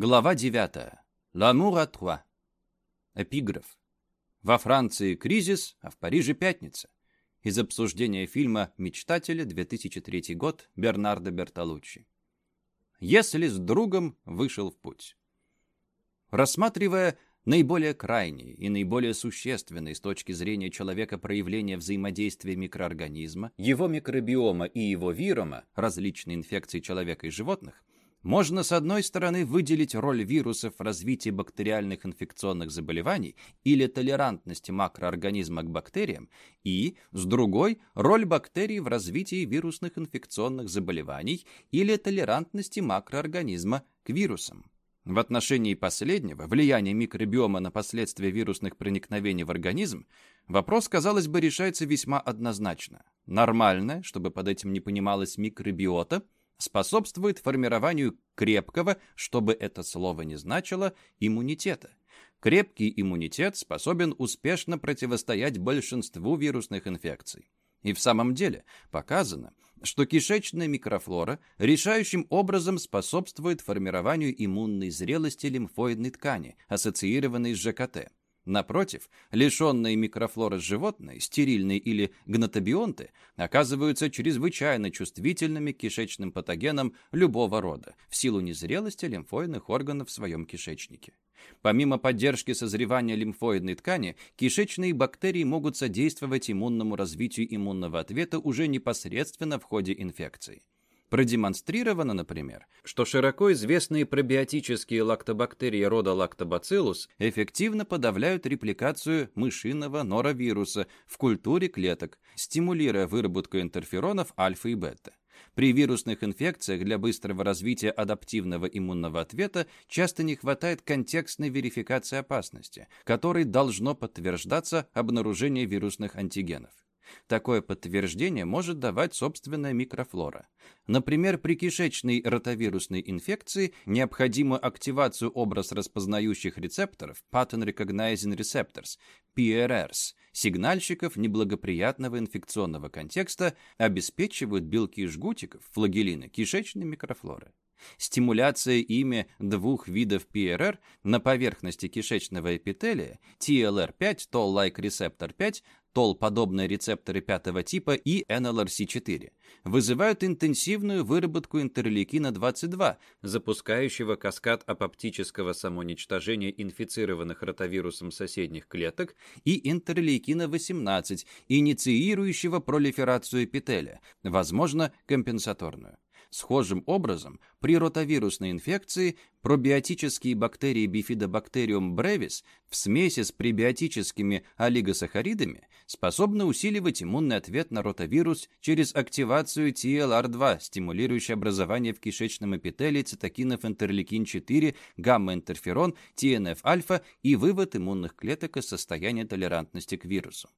Глава 9. L'amour à trois. Эпиграф. Во Франции кризис, а в Париже пятница. Из обсуждения фильма «Мечтатели», 2003 год, Бернардо Бертолуччи. Если с другом вышел в путь. Рассматривая наиболее крайние и наиболее существенные с точки зрения человека проявления взаимодействия микроорганизма, его микробиома и его вирума, различные инфекции человека и животных, можно, с одной стороны, выделить роль вирусов в развитии бактериальных инфекционных заболеваний или толерантности макроорганизма к бактериям, и, с другой, роль бактерий в развитии вирусных инфекционных заболеваний или толерантности макроорганизма к вирусам. В отношении последнего, влияние микробиома на последствия вирусных проникновений в организм, вопрос, казалось бы, решается весьма однозначно. Нормальное, чтобы под этим не понималось микробиота, способствует формированию крепкого, чтобы это слово не значило, иммунитета. Крепкий иммунитет способен успешно противостоять большинству вирусных инфекций. И в самом деле показано, что кишечная микрофлора решающим образом способствует формированию иммунной зрелости лимфоидной ткани, ассоциированной с ЖКТ. Напротив, лишенные микрофлоры животные, стерильные или гнатобионты, оказываются чрезвычайно чувствительными к кишечным патогенам любого рода в силу незрелости лимфоидных органов в своем кишечнике. Помимо поддержки созревания лимфоидной ткани, кишечные бактерии могут содействовать иммунному развитию иммунного ответа уже непосредственно в ходе инфекции. Продемонстрировано, например, что широко известные пробиотические лактобактерии рода лактобациллус эффективно подавляют репликацию мышиного норовируса в культуре клеток, стимулируя выработку интерферонов альфа и бета. При вирусных инфекциях для быстрого развития адаптивного иммунного ответа часто не хватает контекстной верификации опасности, которой должно подтверждаться обнаружение вирусных антигенов. Такое подтверждение может давать собственная микрофлора. Например, при кишечной ротовирусной инфекции необходимую активацию образ распознающих рецепторов Pattern Recognizing Receptors, PRRs, сигнальщиков неблагоприятного инфекционного контекста обеспечивают белки жгутиков, флагелины, кишечной микрофлоры. Стимуляция ими двух видов ПРР на поверхности кишечного эпителия TLR5, Toll-like receptor 5, Тол-подобные рецепторы пятого типа и NLRC4 вызывают интенсивную выработку интерлейкина-22, запускающего каскад апоптического самоуничтожения инфицированных ротавирусом соседних клеток, и интерлейкина-18, инициирующего пролиферацию эпителия, возможно, компенсаторную. Схожим образом, при ротавирусной инфекции пробиотические бактерии Bifidobacterium brevis в смеси с пребиотическими олигосахаридами способны усиливать иммунный ответ на ротавирус через активацию TLR2, стимулирующей образование в кишечном эпителии цитокинов интерлейкин-4, гамма-интерферон, TNF-альфа и вывод иммунных клеток из состояния толерантности к вирусу.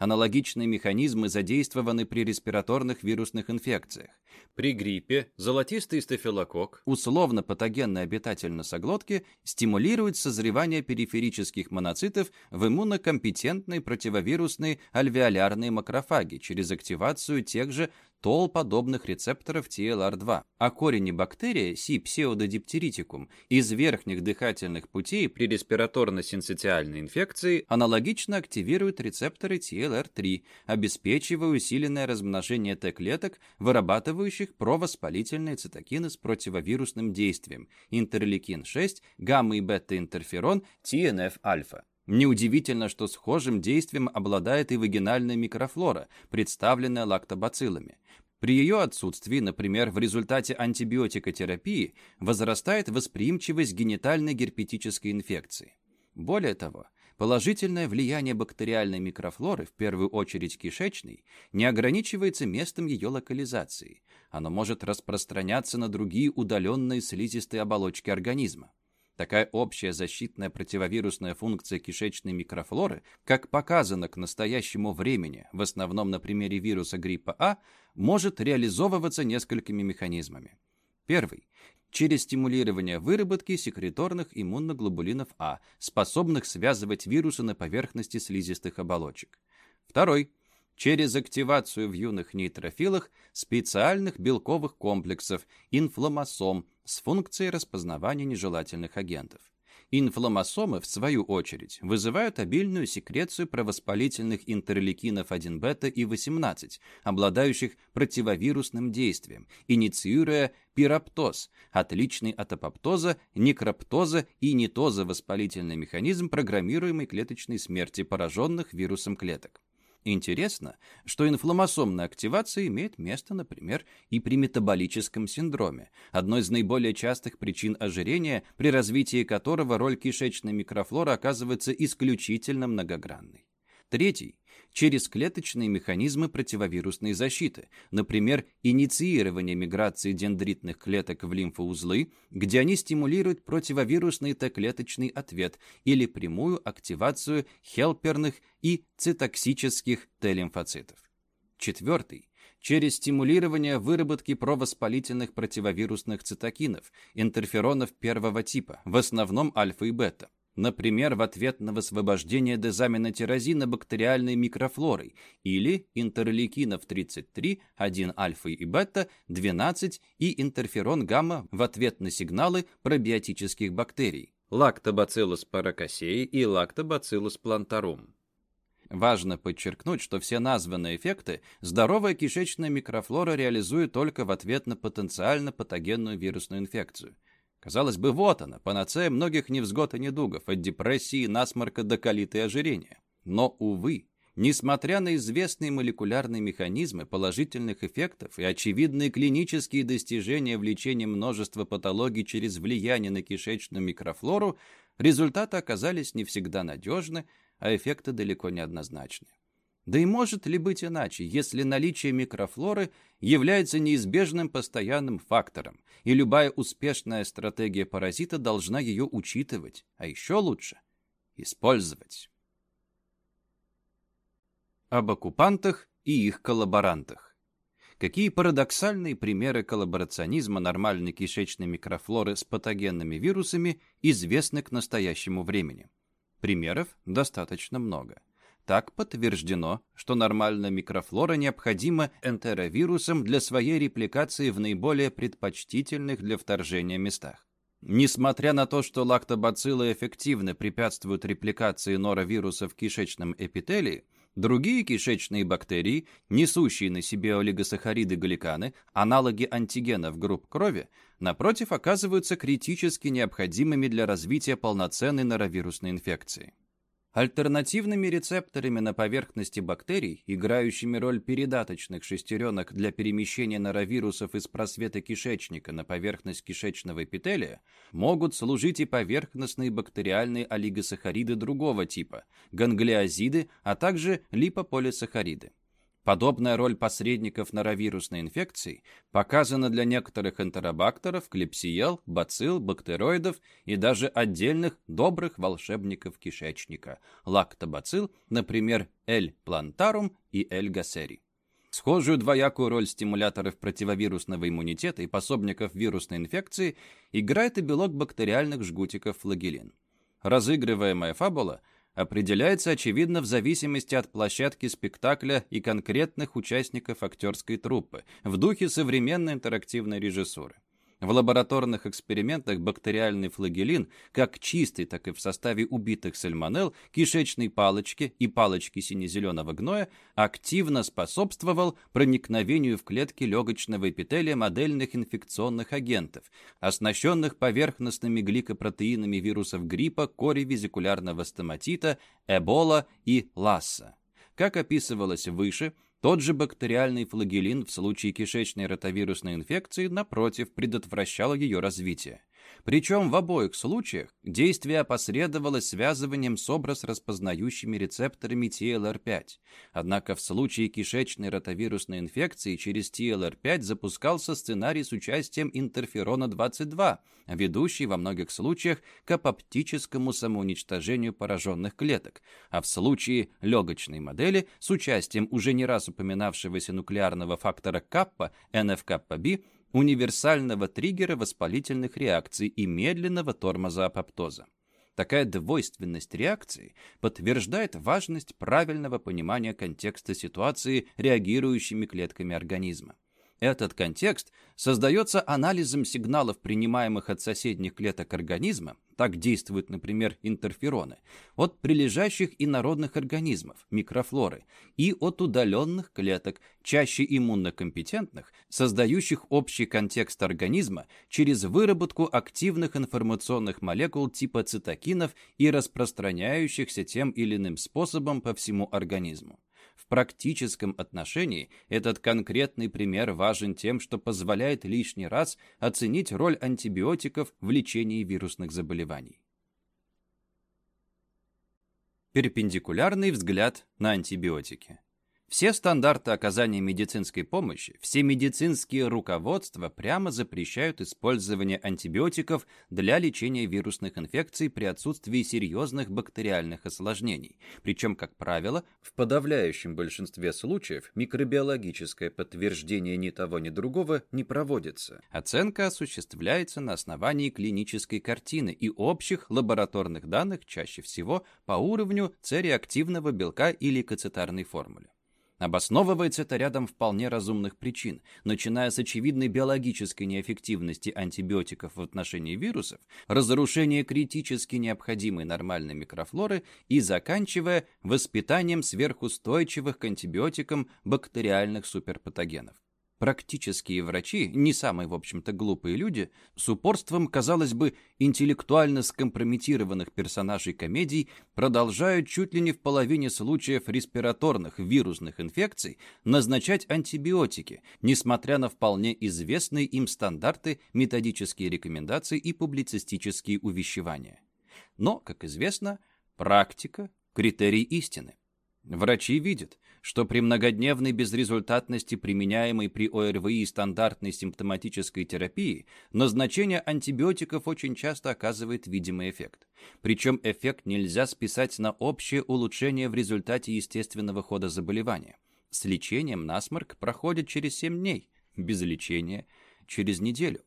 Аналогичные механизмы задействованы при респираторных вирусных инфекциях. При гриппе золотистый стафилококк, условно патогенный обитатель носоглотки, стимулирует созревание периферических моноцитов в иммунокомпетентные противовирусные альвеолярные макрофаги через активацию тех же тол-подобных рецепторов TLR2, а корень бактерии C. pseudodipteриticum из верхних дыхательных путей при респираторно-синцитиальной инфекции аналогично активирует рецепторы TLR3, обеспечивая усиленное размножение Т-клеток, вырабатывающих провоспалительные цитокины с противовирусным действием интерлейкин-6, гамма- и бета-интерферон, TNF-альфа. Неудивительно, что схожим действием обладает и вагинальная микрофлора, представленная лактобациллами. При ее отсутствии, например, в результате антибиотикотерапии, возрастает восприимчивость генитальной герпетической инфекции. Более того, положительное влияние бактериальной микрофлоры, в первую очередь кишечной, не ограничивается местом ее локализации. Оно может распространяться на другие удаленные слизистые оболочки организма. Такая общая защитная противовирусная функция кишечной микрофлоры, как показано к настоящему времени, в основном на примере вируса гриппа А, может реализовываться несколькими механизмами. Первый – через стимулирование выработки секреторных иммуноглобулинов А, способных связывать вирусы на поверхности слизистых оболочек. Второй – через активацию в юных нейтрофилах специальных белковых комплексов инфломосом с функцией распознавания нежелательных агентов. Инфломосомы, в свою очередь, вызывают обильную секрецию провоспалительных интерлейкинов 1-бета и 18, обладающих противовирусным действием, инициируя пироптоз, отличный от апоптоза, некроптоза и нитоза воспалительный механизм программируемой клеточной смерти пораженных вирусом клеток. Интересно, что инфламмасомная активация имеет место, например, и при метаболическом синдроме, одной из наиболее частых причин ожирения, при развитии которого роль кишечной микрофлоры оказывается исключительно многогранной. Третий через клеточные механизмы противовирусной защиты, например, инициирование миграции дендритных клеток в лимфоузлы, где они стимулируют противовирусный Т-клеточный ответ или прямую активацию хелперных и цитоксических Т-лимфоцитов. Четвертый через стимулирование выработки провоспалительных противовирусных цитокинов, интерферонов первого типа, в основном альфа и бета, например, в ответ на высвобождение дезаминотирозина бактериальной микрофлорой или интерлейкинов 33, 1 альфа и бета, 12 и интерферон гамма в ответ на сигналы пробиотических бактерий лактобациллус паракосеи и лактобациллус плантарум. Важно подчеркнуть, что все названные эффекты здоровая кишечная микрофлора реализует только в ответ на потенциально патогенную вирусную инфекцию – Казалось бы, вот она, панацея многих невзгод и недугов, от депрессии, насморка до колита и ожирения. Но, увы, несмотря на известные молекулярные механизмы положительных эффектов и очевидные клинические достижения в лечении множества патологий через влияние на кишечную микрофлору, результаты оказались не всегда надежны, а эффекты далеко не однозначны. Да и может ли быть иначе, если наличие микрофлоры является неизбежным постоянным фактором, и любая успешная стратегия паразита должна ее учитывать, а еще лучше – использовать. Об оккупантах и их коллаборантах. Какие парадоксальные примеры коллаборационизма нормальной кишечной микрофлоры с патогенными вирусами известны к настоящему времени? Примеров достаточно много. Так подтверждено, что нормальная микрофлора необходима энтеровирусам для своей репликации в наиболее предпочтительных для вторжения местах. Несмотря на то, что лактобациллы эффективно препятствуют репликации норовируса в кишечном эпителии, другие кишечные бактерии, несущие на себе олигосахариды-гликаны, аналоги антигенов групп крови, напротив, оказываются критически необходимыми для развития полноценной норовирусной инфекции. Альтернативными рецепторами на поверхности бактерий, играющими роль передаточных шестеренок для перемещения норовирусов из просвета кишечника на поверхность кишечного эпителия, могут служить и поверхностные бактериальные олигосахариды другого типа, ганглиозиды, а также липополисахариды. Подобная роль посредников норовирусной инфекции показана для некоторых энтеробактеров, клепсиел, бацилл, бактероидов и даже отдельных добрых волшебников кишечника – лактобацилл, например, L. plantarum и L. gasseri. Схожую двоякую роль стимуляторов противовирусного иммунитета и пособников вирусной инфекции играет и белок бактериальных жгутиков флагелин. Разыгрываемая фабула – определяется, очевидно, в зависимости от площадки спектакля и конкретных участников актерской труппы, в духе современной интерактивной режиссуры. В лабораторных экспериментах бактериальный флагелин, как чистый, так и в составе убитых сальмонелл, кишечной палочки и палочки сине-зеленого гноя, активно способствовал проникновению в клетки легочного эпителия модельных инфекционных агентов, оснащенных поверхностными гликопротеинами вирусов гриппа, кори визикулярного стоматита, эбола и ласса. Как описывалось выше, тот же бактериальный флагелин в случае кишечной ротовирусной инфекции, напротив, предотвращал ее развитие. Причем в обоих случаях действие опосредовалось связыванием с образ-распознающими рецепторами TLR5. Однако в случае кишечной ротовирусной инфекции через TLR5 запускался сценарий с участием интерферона-22, ведущий во многих случаях к апоптическому самоуничтожению пораженных клеток, а в случае легочной модели с участием уже не раз упоминавшегося нуклеарного фактора каппа, NF-каппа-B, универсального триггера воспалительных реакций и медленного тормоза апоптоза. Такая двойственность реакции подтверждает важность правильного понимания контекста ситуации реагирующими клетками организма. Этот контекст создается анализом сигналов, принимаемых от соседних клеток организма, так действуют, например, интерфероны, от прилежащих инородных организмов, микрофлоры, и от удаленных клеток, чаще иммунокомпетентных, создающих общий контекст организма через выработку активных информационных молекул типа цитокинов и распространяющихся тем или иным способом по всему организму. Практическом отношении этот конкретный пример важен тем, что позволяет лишний раз оценить роль антибиотиков в лечении вирусных заболеваний. Перпендикулярный взгляд на антибиотики. Все стандарты оказания медицинской помощи, все медицинские руководства прямо запрещают использование антибиотиков для лечения вирусных инфекций при отсутствии серьезных бактериальных осложнений. Причем, как правило, в подавляющем большинстве случаев микробиологическое подтверждение ни того, ни другого не проводится. Оценка осуществляется на основании клинической картины и общих лабораторных данных чаще всего по уровню С-реактивного белка или кацетарной формуле. Обосновывается это рядом вполне разумных причин, начиная с очевидной биологической неэффективности антибиотиков в отношении вирусов, разрушения критически необходимой нормальной микрофлоры и заканчивая воспитанием сверхустойчивых к антибиотикам бактериальных суперпатогенов. Практические врачи, не самые, в общем-то, глупые люди, с упорством, казалось бы, интеллектуально скомпрометированных персонажей комедий продолжают чуть ли не в половине случаев респираторных вирусных инфекций назначать антибиотики, несмотря на вполне известные им стандарты, методические рекомендации и публицистические увещевания. Но, как известно, практика – критерий истины. Врачи видят, что при многодневной безрезультатности применяемой при ОРВИ стандартной симптоматической терапии назначение антибиотиков очень часто оказывает видимый эффект. Причем эффект нельзя списать на общее улучшение в результате естественного хода заболевания. С лечением насморк проходит через 7 дней, без лечения – через неделю.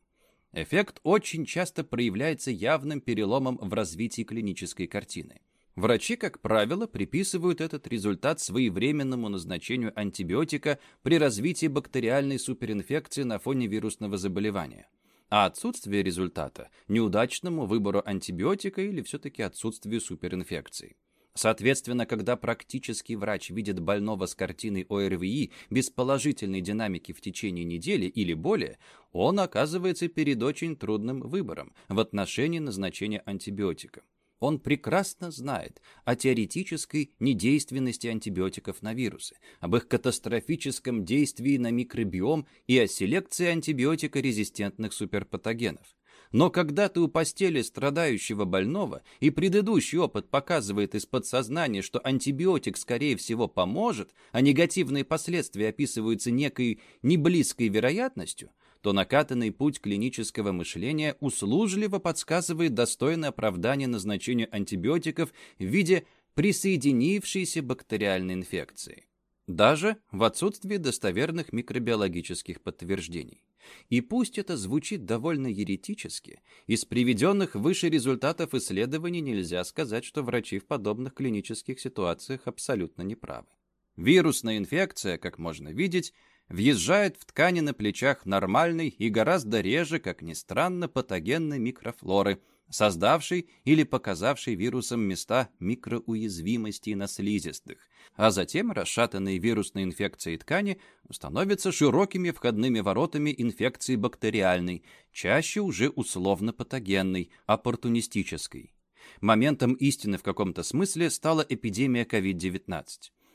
Эффект очень часто проявляется явным переломом в развитии клинической картины. Врачи, как правило, приписывают этот результат своевременному назначению антибиотика при развитии бактериальной суперинфекции на фоне вирусного заболевания. А отсутствие результата – неудачному выбору антибиотика или все-таки отсутствию суперинфекции. Соответственно, когда практический врач видит больного с картиной ОРВИ без положительной динамики в течение недели или более, он оказывается перед очень трудным выбором в отношении назначения антибиотика. Он прекрасно знает о теоретической недейственности антибиотиков на вирусы, об их катастрофическом действии на микробиом и о селекции антибиотикорезистентных суперпатогенов. Но когда ты у постели страдающего больного, и предыдущий опыт показывает из подсознания, что антибиотик, скорее всего, поможет, а негативные последствия описываются некой неблизкой вероятностью, то накатанный путь клинического мышления услужливо подсказывает достойное оправдание назначения антибиотиков в виде присоединившейся бактериальной инфекции. Даже в отсутствии достоверных микробиологических подтверждений. И пусть это звучит довольно еретически, из приведенных выше результатов исследований нельзя сказать, что врачи в подобных клинических ситуациях абсолютно неправы. Вирусная инфекция, как можно видеть, въезжает в ткани на плечах нормальной и гораздо реже, как ни странно, патогенной микрофлоры, создавшей или показавшей вирусом места микроуязвимости на слизистых, а затем расшатанные вирусной инфекцией ткани становятся широкими входными воротами инфекции бактериальной, чаще уже условно-патогенной, оппортунистической. Моментом истины в каком-то смысле стала эпидемия COVID-19.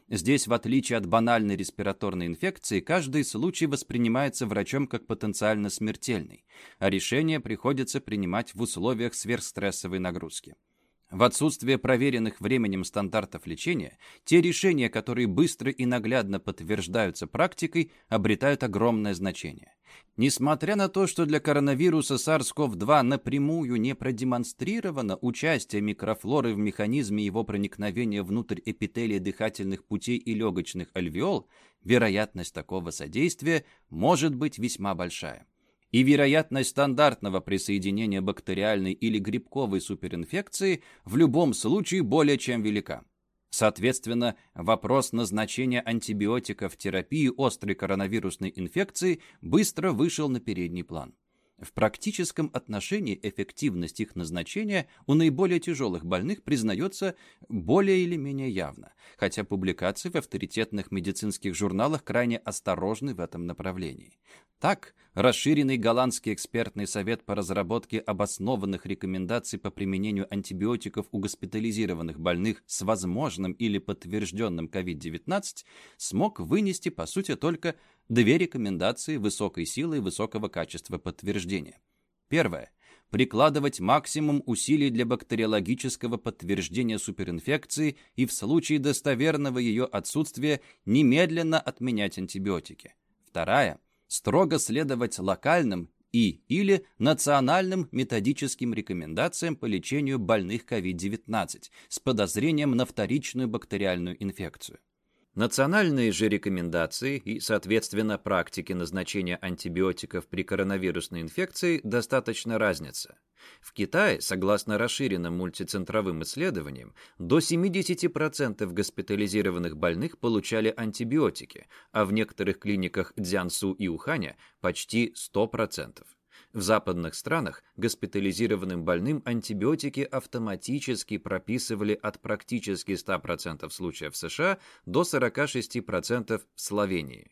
Здесь, в отличие от банальной респираторной инфекции, каждый случай воспринимается врачом как потенциально смертельный, а решение приходится принимать в условиях сверхстрессовой нагрузки. В отсутствие проверенных временем стандартов лечения, те решения, которые быстро и наглядно подтверждаются практикой, обретают огромное значение. Несмотря на то, что для коронавируса SARS-CoV-2 напрямую не продемонстрировано участие микрофлоры в механизме его проникновения внутрь эпителия дыхательных путей и легочных альвеол, вероятность такого содействия может быть весьма большая. И вероятность стандартного присоединения бактериальной или грибковой суперинфекции в любом случае более чем велика. Соответственно, вопрос назначения антибиотиков в терапии острой коронавирусной инфекции быстро вышел на передний план. В практическом отношении эффективность их назначения у наиболее тяжелых больных признается более или менее явно, хотя публикации в авторитетных медицинских журналах крайне осторожны в этом направлении. Так, расширенный голландский экспертный совет по разработке обоснованных рекомендаций по применению антибиотиков у госпитализированных больных с возможным или подтвержденным COVID-19 смог вынести, по сути, только Две рекомендации высокой силы и высокого качества подтверждения. Первое. Прикладывать максимум усилий для бактериологического подтверждения суперинфекции и в случае достоверного ее отсутствия немедленно отменять антибиотики. Вторая. Строго следовать локальным и или национальным методическим рекомендациям по лечению больных COVID-19 с подозрением на вторичную бактериальную инфекцию. Национальные же рекомендации и, соответственно, практики назначения антибиотиков при коронавирусной инфекции достаточно разнятся. В Китае, согласно расширенным мультицентровым исследованиям, до 70% госпитализированных больных получали антибиотики, а в некоторых клиниках Дзянсу и Уханя почти 100%. В западных странах госпитализированным больным антибиотики автоматически прописывали от практически 100% случаев в США до 46% в Словении.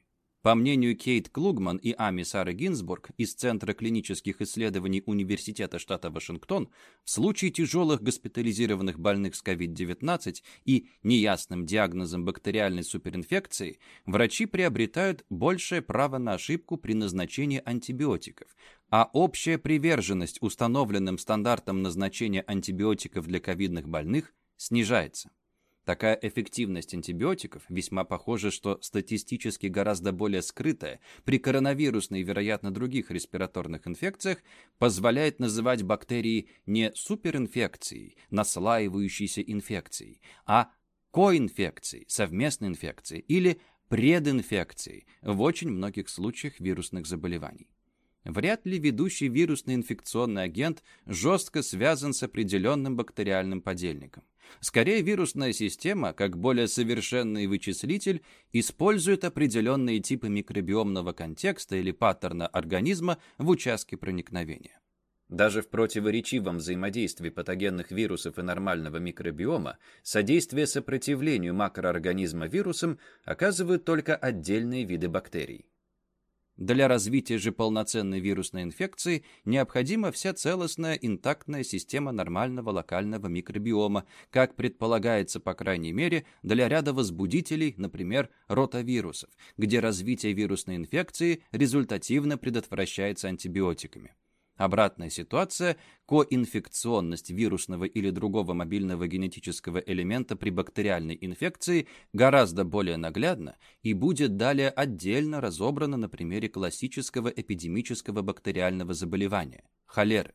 По мнению Кейт Клугман и Ами Сары Гинзбург из Центра клинических исследований Университета штата Вашингтон, в случае тяжелых госпитализированных больных с COVID-19 и неясным диагнозом бактериальной суперинфекции, врачи приобретают большее право на ошибку при назначении антибиотиков, а общая приверженность установленным стандартам назначения антибиотиков для ковидных больных снижается. Такая эффективность антибиотиков весьма похожа, что статистически гораздо более скрытая при коронавирусной и, вероятно, других респираторных инфекциях позволяет называть бактерии не суперинфекцией, наслаивающейся инфекцией, а коинфекцией, совместной инфекцией или прединфекцией в очень многих случаях вирусных заболеваний. Вряд ли ведущий вирусный инфекционный агент жестко связан с определенным бактериальным подельником. Скорее, вирусная система, как более совершенный вычислитель, использует определенные типы микробиомного контекста или паттерна организма в участке проникновения. Даже в противоречивом взаимодействии патогенных вирусов и нормального микробиома содействие сопротивлению макроорганизма вирусам оказывают только отдельные виды бактерий. Для развития же полноценной вирусной инфекции необходима вся целостная интактная система нормального локального микробиома, как предполагается, по крайней мере, для ряда возбудителей, например, ротавирусов, где развитие вирусной инфекции результативно предотвращается антибиотиками. Обратная ситуация – коинфекционность вирусного или другого мобильного генетического элемента при бактериальной инфекции гораздо более наглядна и будет далее отдельно разобрана на примере классического эпидемического бактериального заболевания – холеры.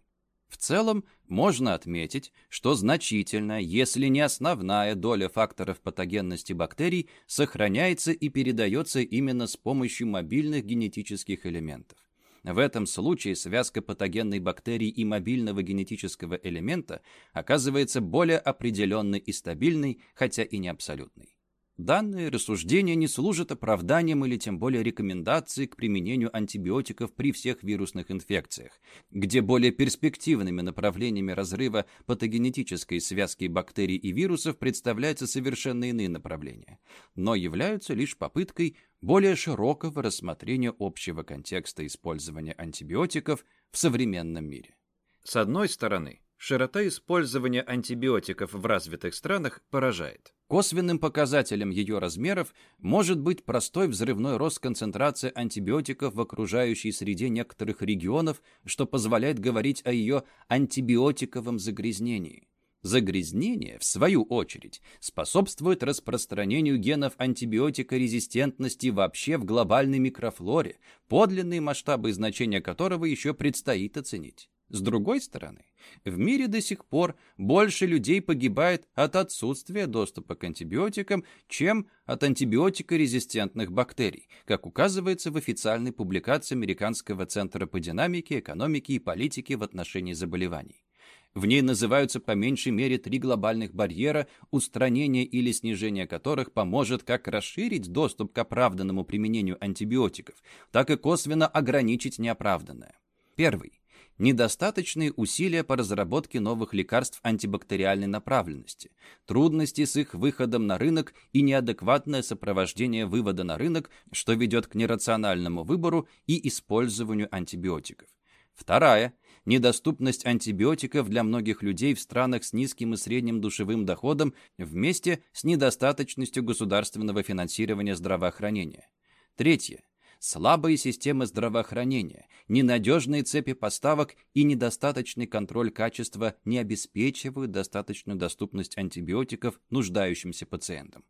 В целом, можно отметить, что значительная, если не основная доля факторов патогенности бактерий сохраняется и передается именно с помощью мобильных генетических элементов. В этом случае связка патогенной бактерии и мобильного генетического элемента оказывается более определенной и стабильной, хотя и не абсолютной. Данные рассуждения не служат оправданием или тем более рекомендацией к применению антибиотиков при всех вирусных инфекциях, где более перспективными направлениями разрыва патогенетической связки бактерий и вирусов представляются совершенно иные направления, но являются лишь попыткой более широкого рассмотрения общего контекста использования антибиотиков в современном мире. С одной стороны, широта использования антибиотиков в развитых странах поражает. Косвенным показателем ее размеров может быть простой взрывной рост концентрации антибиотиков в окружающей среде некоторых регионов, что позволяет говорить о ее антибиотиковом загрязнении. Загрязнение, в свою очередь, способствует распространению генов антибиотикорезистентности вообще в глобальной микрофлоре, подлинные масштабы и значения которого еще предстоит оценить. С другой стороны, в мире до сих пор больше людей погибает от отсутствия доступа к антибиотикам, чем от антибиотикорезистентных бактерий, как указывается в официальной публикации Американского центра по динамике, экономике и политике в отношении заболеваний. В ней называются по меньшей мере три глобальных барьера, устранение или снижение которых поможет как расширить доступ к оправданному применению антибиотиков, так и косвенно ограничить неоправданное. Первый недостаточные усилия по разработке новых лекарств антибактериальной направленности, трудности с их выходом на рынок и неадекватное сопровождение вывода на рынок, что ведет к нерациональному выбору и использованию антибиотиков. Вторая – недоступность антибиотиков для многих людей в странах с низким и средним душевым доходом вместе с недостаточностью государственного финансирования здравоохранения. Третье слабые системы здравоохранения, ненадежные цепи поставок и недостаточный контроль качества не обеспечивают достаточную доступность антибиотиков нуждающимся пациентам.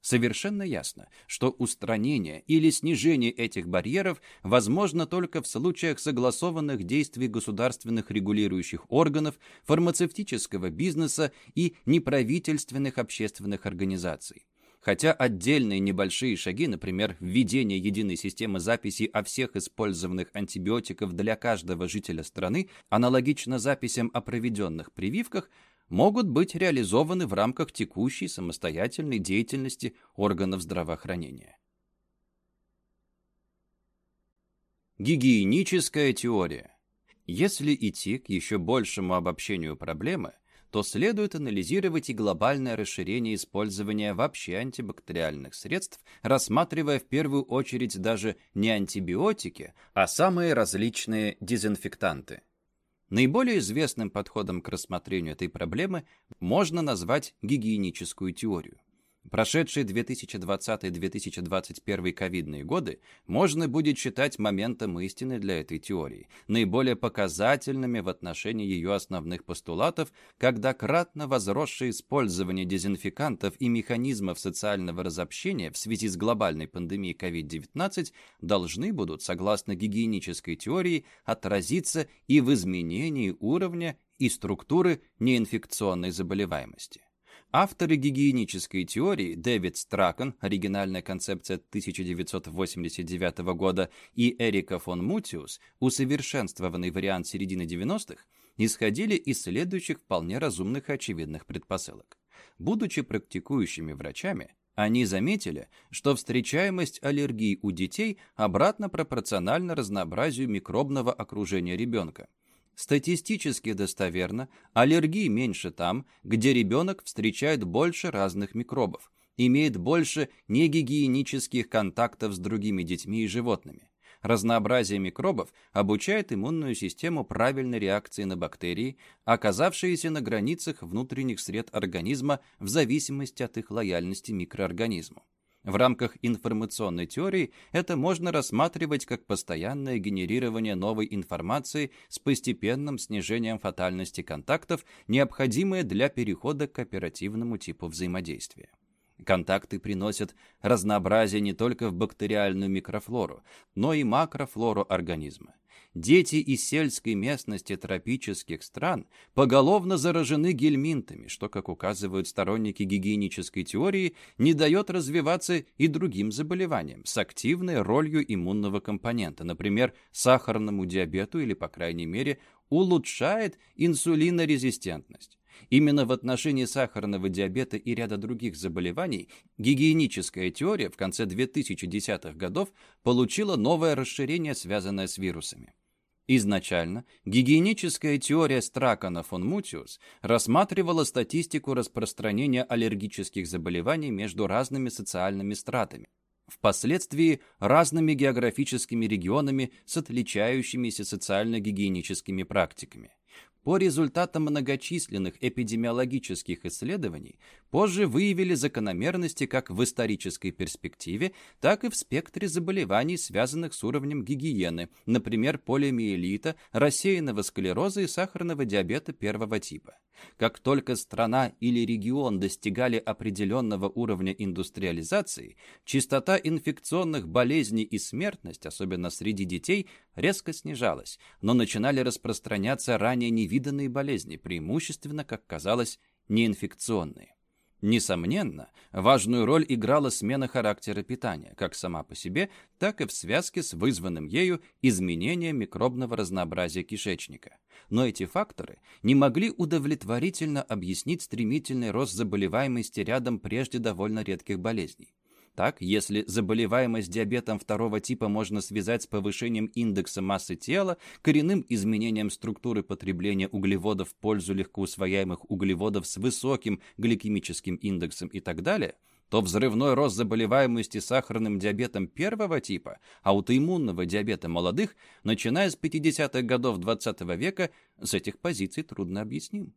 Совершенно ясно, что устранение или снижение этих барьеров возможно только в случаях согласованных действий государственных регулирующих органов, фармацевтического бизнеса и неправительственных общественных организаций. Хотя отдельные небольшие шаги, например, введение единой системы записи о всех использованных антибиотиков для каждого жителя страны, аналогично записям о проведенных прививках, могут быть реализованы в рамках текущей самостоятельной деятельности органов здравоохранения. Гигиеническая теория. Если идти к еще большему обобщению проблемы – то следует анализировать и глобальное расширение использования вообще антибактериальных средств, рассматривая в первую очередь даже не антибиотики, а самые различные дезинфектанты. Наиболее известным подходом к рассмотрению этой проблемы можно назвать гигиеническую теорию. Прошедшие 2020-2021 ковидные годы можно будет считать моментом истины для этой теории, наиболее показательными в отношении ее основных постулатов, когда кратно возросшее использование дезинфекантов и механизмов социального разобщения в связи с глобальной пандемией COVID-19 должны будут, согласно гигиенической теории, отразиться и в изменении уровня и структуры неинфекционной заболеваемости. Авторы гигиенической теории Дэвид Стракен, оригинальная концепция 1989 года, и Эрика фон Мутиус, усовершенствованный вариант середины 90-х, исходили из следующих вполне разумных и очевидных предпосылок. Будучи практикующими врачами, они заметили, что встречаемость аллергий у детей обратно пропорциональна разнообразию микробного окружения ребенка – Статистически достоверно, аллергии меньше там, где ребенок встречает больше разных микробов, имеет больше негигиенических контактов с другими детьми и животными. Разнообразие микробов обучает иммунную систему правильной реакции на бактерии, оказавшиеся на границах внутренних сред организма в зависимости от их лояльности микроорганизму. В рамках информационной теории это можно рассматривать как постоянное генерирование новой информации с постепенным снижением фатальности контактов, необходимое для перехода к оперативному типу взаимодействия. Контакты приносят разнообразие не только в бактериальную микрофлору, но и макрофлору организма. Дети из сельской местности тропических стран поголовно заражены гельминтами, что, как указывают сторонники гигиенической теории, не дает развиваться и другим заболеваниям с активной ролью иммунного компонента, например, сахарному диабету или, по крайней мере, улучшает инсулинорезистентность. Именно в отношении сахарного диабета и ряда других заболеваний гигиеническая теория в конце 2010-х годов получила новое расширение, связанное с вирусами. Изначально гигиеническая теория Стракана фон Мутиус рассматривала статистику распространения аллергических заболеваний между разными социальными стратами, впоследствии разными географическими регионами с отличающимися социально-гигиеническими практиками. По результатам многочисленных эпидемиологических исследований позже выявили закономерности как в исторической перспективе, так и в спектре заболеваний, связанных с уровнем гигиены, например, полиомиелита, рассеянного склероза и сахарного диабета первого типа. Как только страна или регион достигали определенного уровня индустриализации, частота инфекционных болезней и смертность, особенно среди детей, резко снижалась, но начинали распространяться ранее невиданные болезни, преимущественно, как казалось, неинфекционные. Несомненно, важную роль играла смена характера питания, как сама по себе, так и в связке с вызванным ею изменением микробного разнообразия кишечника. Но эти факторы не могли удовлетворительно объяснить стремительный рост заболеваемости рядом прежде довольно редких болезней. Так, если заболеваемость диабетом второго типа можно связать с повышением индекса массы тела, коренным изменением структуры потребления углеводов в пользу легкоусвояемых углеводов с высоким гликемическим индексом и так далее, то взрывной рост заболеваемости сахарным диабетом первого типа, аутоиммунного диабета молодых, начиная с 50-х годов XX -го века, с этих позиций трудно объясним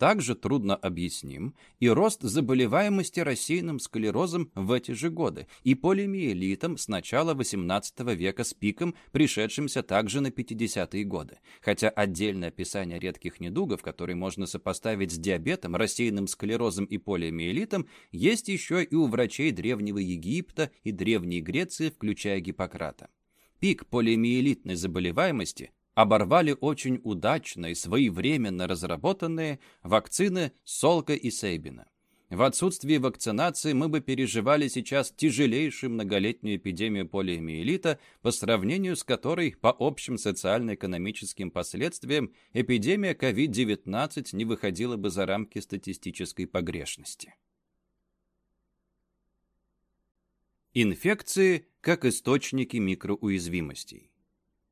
также трудно объясним и рост заболеваемости рассеянным склерозом в эти же годы и полимиелитом с начала XVIII века с пиком, пришедшимся также на 50-е годы. Хотя отдельное описание редких недугов, которые можно сопоставить с диабетом, рассеянным склерозом и полиомиелитом, есть еще и у врачей Древнего Египта и Древней Греции, включая Гиппократа. Пик полиомиелитной заболеваемости оборвали очень удачно и своевременно разработанные вакцины Солка и Сейбина. В отсутствии вакцинации мы бы переживали сейчас тяжелейшую многолетнюю эпидемию полиомиелита, по сравнению с которой по общим социально-экономическим последствиям эпидемия COVID-19 не выходила бы за рамки статистической погрешности. Инфекции как источники микроуязвимостей.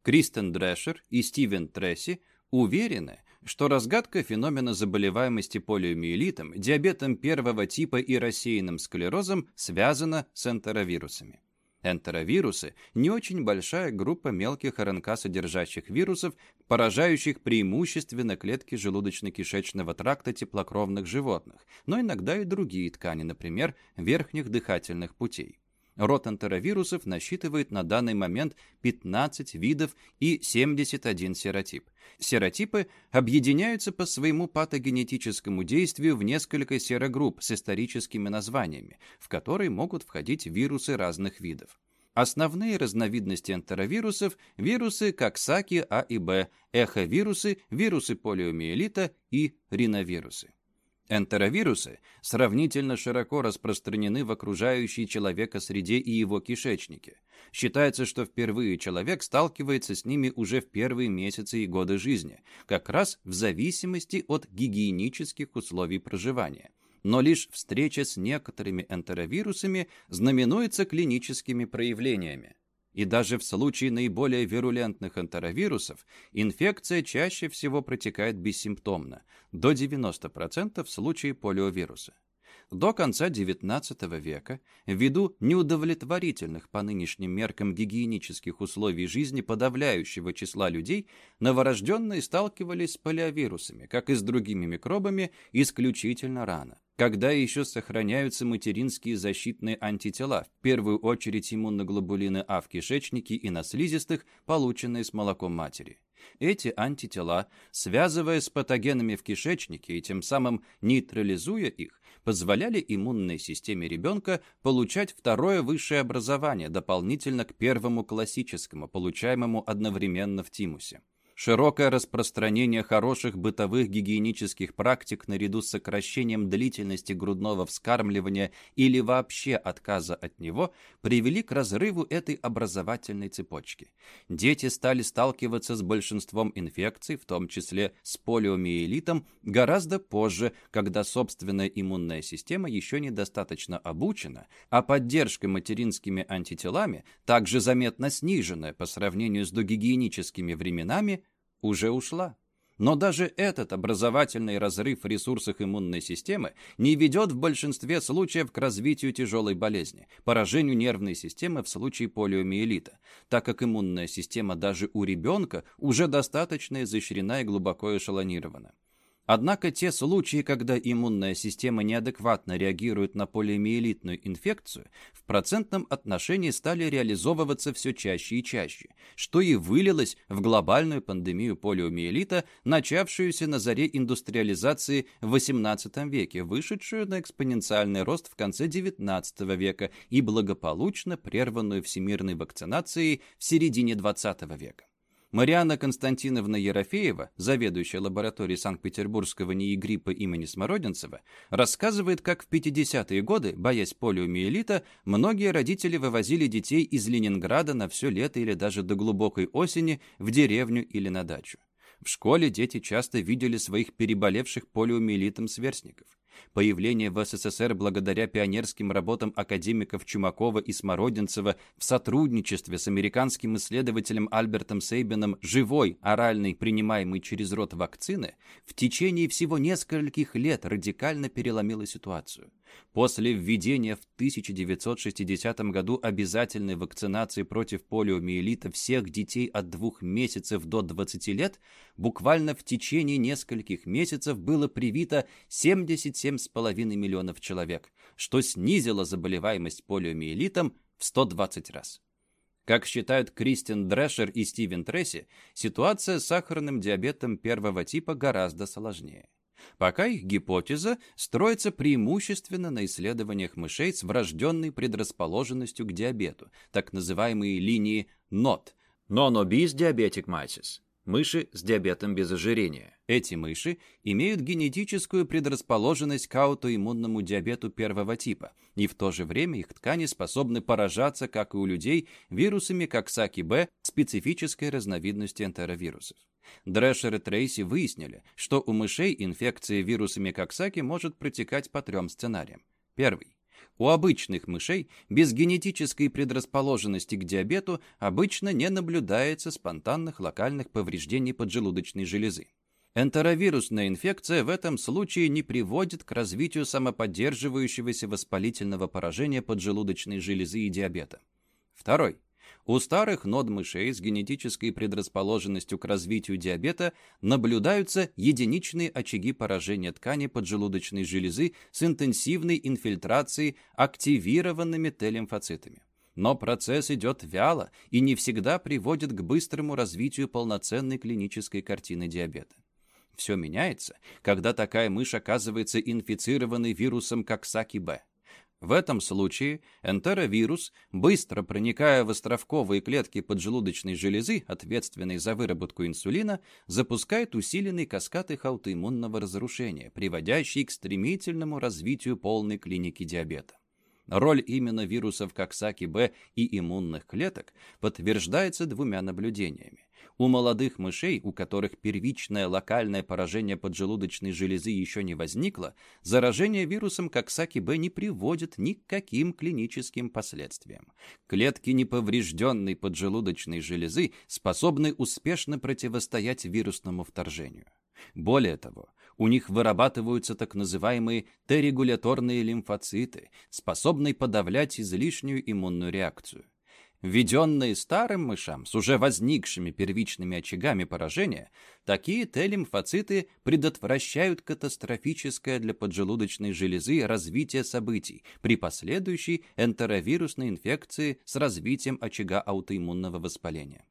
Кристен Дрешер и Стивен Тресси уверены, что разгадка феномена заболеваемости полиомиелитом, диабетом первого типа и рассеянным склерозом связана с энтеровирусами. Энтеровирусы – не очень большая группа мелких РНК-содержащих вирусов, поражающих преимущественно клетки желудочно-кишечного тракта теплокровных животных, но иногда и другие ткани, например, верхних дыхательных путей. Род энтеровирусов насчитывает на данный момент 15 видов и 71 серотип. Серотипы объединяются по своему патогенетическому действию в несколько серогрупп с историческими названиями, в которые могут входить вирусы разных видов. Основные разновидности энтеровирусов – вирусы Коксаки А и Б, эховирусы, вирусы полиомиелита и риновирусы. Энтеровирусы сравнительно широко распространены в окружающей человека среде и его кишечнике. Считается, что впервые человек сталкивается с ними уже в первые месяцы и годы жизни, как раз в зависимости от гигиенических условий проживания. Но лишь встреча с некоторыми энтеровирусами знаменуется клиническими проявлениями. И даже в случае наиболее вирулентных энтеровирусов инфекция чаще всего протекает бессимптомно, до 90% в случае полиовируса. До конца XIX века, ввиду неудовлетворительных по нынешним меркам гигиенических условий жизни подавляющего числа людей, новорожденные сталкивались с полиовирусами, как и с другими микробами, исключительно рано когда еще сохраняются материнские защитные антитела, в первую очередь иммуноглобулины А в кишечнике и на слизистых, полученные с молоком матери. Эти антитела, связывая с патогенами в кишечнике и тем самым нейтрализуя их, позволяли иммунной системе ребенка получать второе высшее образование дополнительно к первому классическому, получаемому одновременно в тимусе. Широкое распространение хороших бытовых гигиенических практик наряду с сокращением длительности грудного вскармливания или вообще отказа от него привели к разрыву этой образовательной цепочки. Дети стали сталкиваться с большинством инфекций, в том числе с полиомиелитом, гораздо позже, когда собственная иммунная система еще недостаточно обучена, а поддержка материнскими антителами, также заметно сниженная по сравнению с догигиеническими временами, уже ушла. Но даже этот образовательный разрыв в ресурсах иммунной системы не ведет в большинстве случаев к развитию тяжелой болезни, поражению нервной системы в случае полиомиелита, так как иммунная система даже у ребенка уже достаточно изощрена и глубоко эшелонирована. Однако те случаи, когда иммунная система неадекватно реагирует на полиомиелитную инфекцию, в процентном отношении стали реализовываться все чаще и чаще, что и вылилось в глобальную пандемию полиомиелита, начавшуюся на заре индустриализации в XVIII веке, вышедшую на экспоненциальный рост в конце XIX века и благополучно прерванную всемирной вакцинацией в середине XX века. Марианна Константиновна Ерофеева, заведующая лабораторией Санкт-Петербургского НИИ гриппа имени Смородинцева, рассказывает, как в 50-е годы, боясь полиомиелита, многие родители вывозили детей из Ленинграда на все лето или даже до глубокой осени в деревню или на дачу. В школе дети часто видели своих переболевших полиомиелитом сверстников. Появление в СССР благодаря пионерским работам академиков Чумакова и Смородинцева в сотрудничестве с американским исследователем Альбертом Сейбином живой, оральной, принимаемой через рот вакцины, в течение всего нескольких лет радикально переломило ситуацию. После введения в 1960 году обязательной вакцинации против полиомиелита всех детей от двух месяцев до 20 лет, буквально в течение нескольких месяцев было привито 77,5 миллионов человек, что снизило заболеваемость полиомиелитом в 120 раз. Как считают Кристин Дрешер и Стивен Тресси, ситуация с сахарным диабетом первого типа гораздо сложнее. Пока их гипотеза строится преимущественно на исследованиях мышей с врожденной предрасположенностью к диабету, так называемые линии NOT – Non-Obese Diabetic Mice – мыши с диабетом без ожирения. Эти мыши имеют генетическую предрасположенность к аутоиммунному диабету первого типа, и в то же время их ткани способны поражаться, как и у людей, вирусами Коксаки-Б, специфической разновидности энтеровирусов. Дрешер и Трейси выяснили, что у мышей инфекция вирусами Коксаки может протекать по трем сценариям. Первый. У обычных мышей без генетической предрасположенности к диабету обычно не наблюдается спонтанных локальных повреждений поджелудочной железы. Энтеровирусная инфекция в этом случае не приводит к развитию самоподдерживающегося воспалительного поражения поджелудочной железы и диабета. Второй. У старых нод-мышей с генетической предрасположенностью к развитию диабета наблюдаются единичные очаги поражения ткани поджелудочной железы с интенсивной инфильтрацией активированными Т-лимфоцитами. Но процесс идет вяло и не всегда приводит к быстрому развитию полноценной клинической картины диабета. Все меняется, когда такая мышь оказывается инфицированной вирусом Коксаки-Б. В этом случае энтеровирус, быстро проникая в островковые клетки поджелудочной железы, ответственные за выработку инсулина, запускает усиленный каскад их аутоиммунного разрушения, приводящий к стремительному развитию полной клиники диабета. Роль именно вирусов Коксаки-Б и иммунных клеток подтверждается двумя наблюдениями. У молодых мышей, у которых первичное локальное поражение поджелудочной железы еще не возникло, заражение вирусом Коксаки-Б не приводит ни к каким клиническим последствиям. Клетки неповрежденной поджелудочной железы способны успешно противостоять вирусному вторжению. Более того, у них вырабатываются так называемые Т-регуляторные лимфоциты, способные подавлять излишнюю иммунную реакцию. Введенные старым мышам с уже возникшими первичными очагами поражения, такие Т-лимфоциты предотвращают катастрофическое для поджелудочной железы развитие событий при последующей энтеровирусной инфекции с развитием очага аутоиммунного воспаления.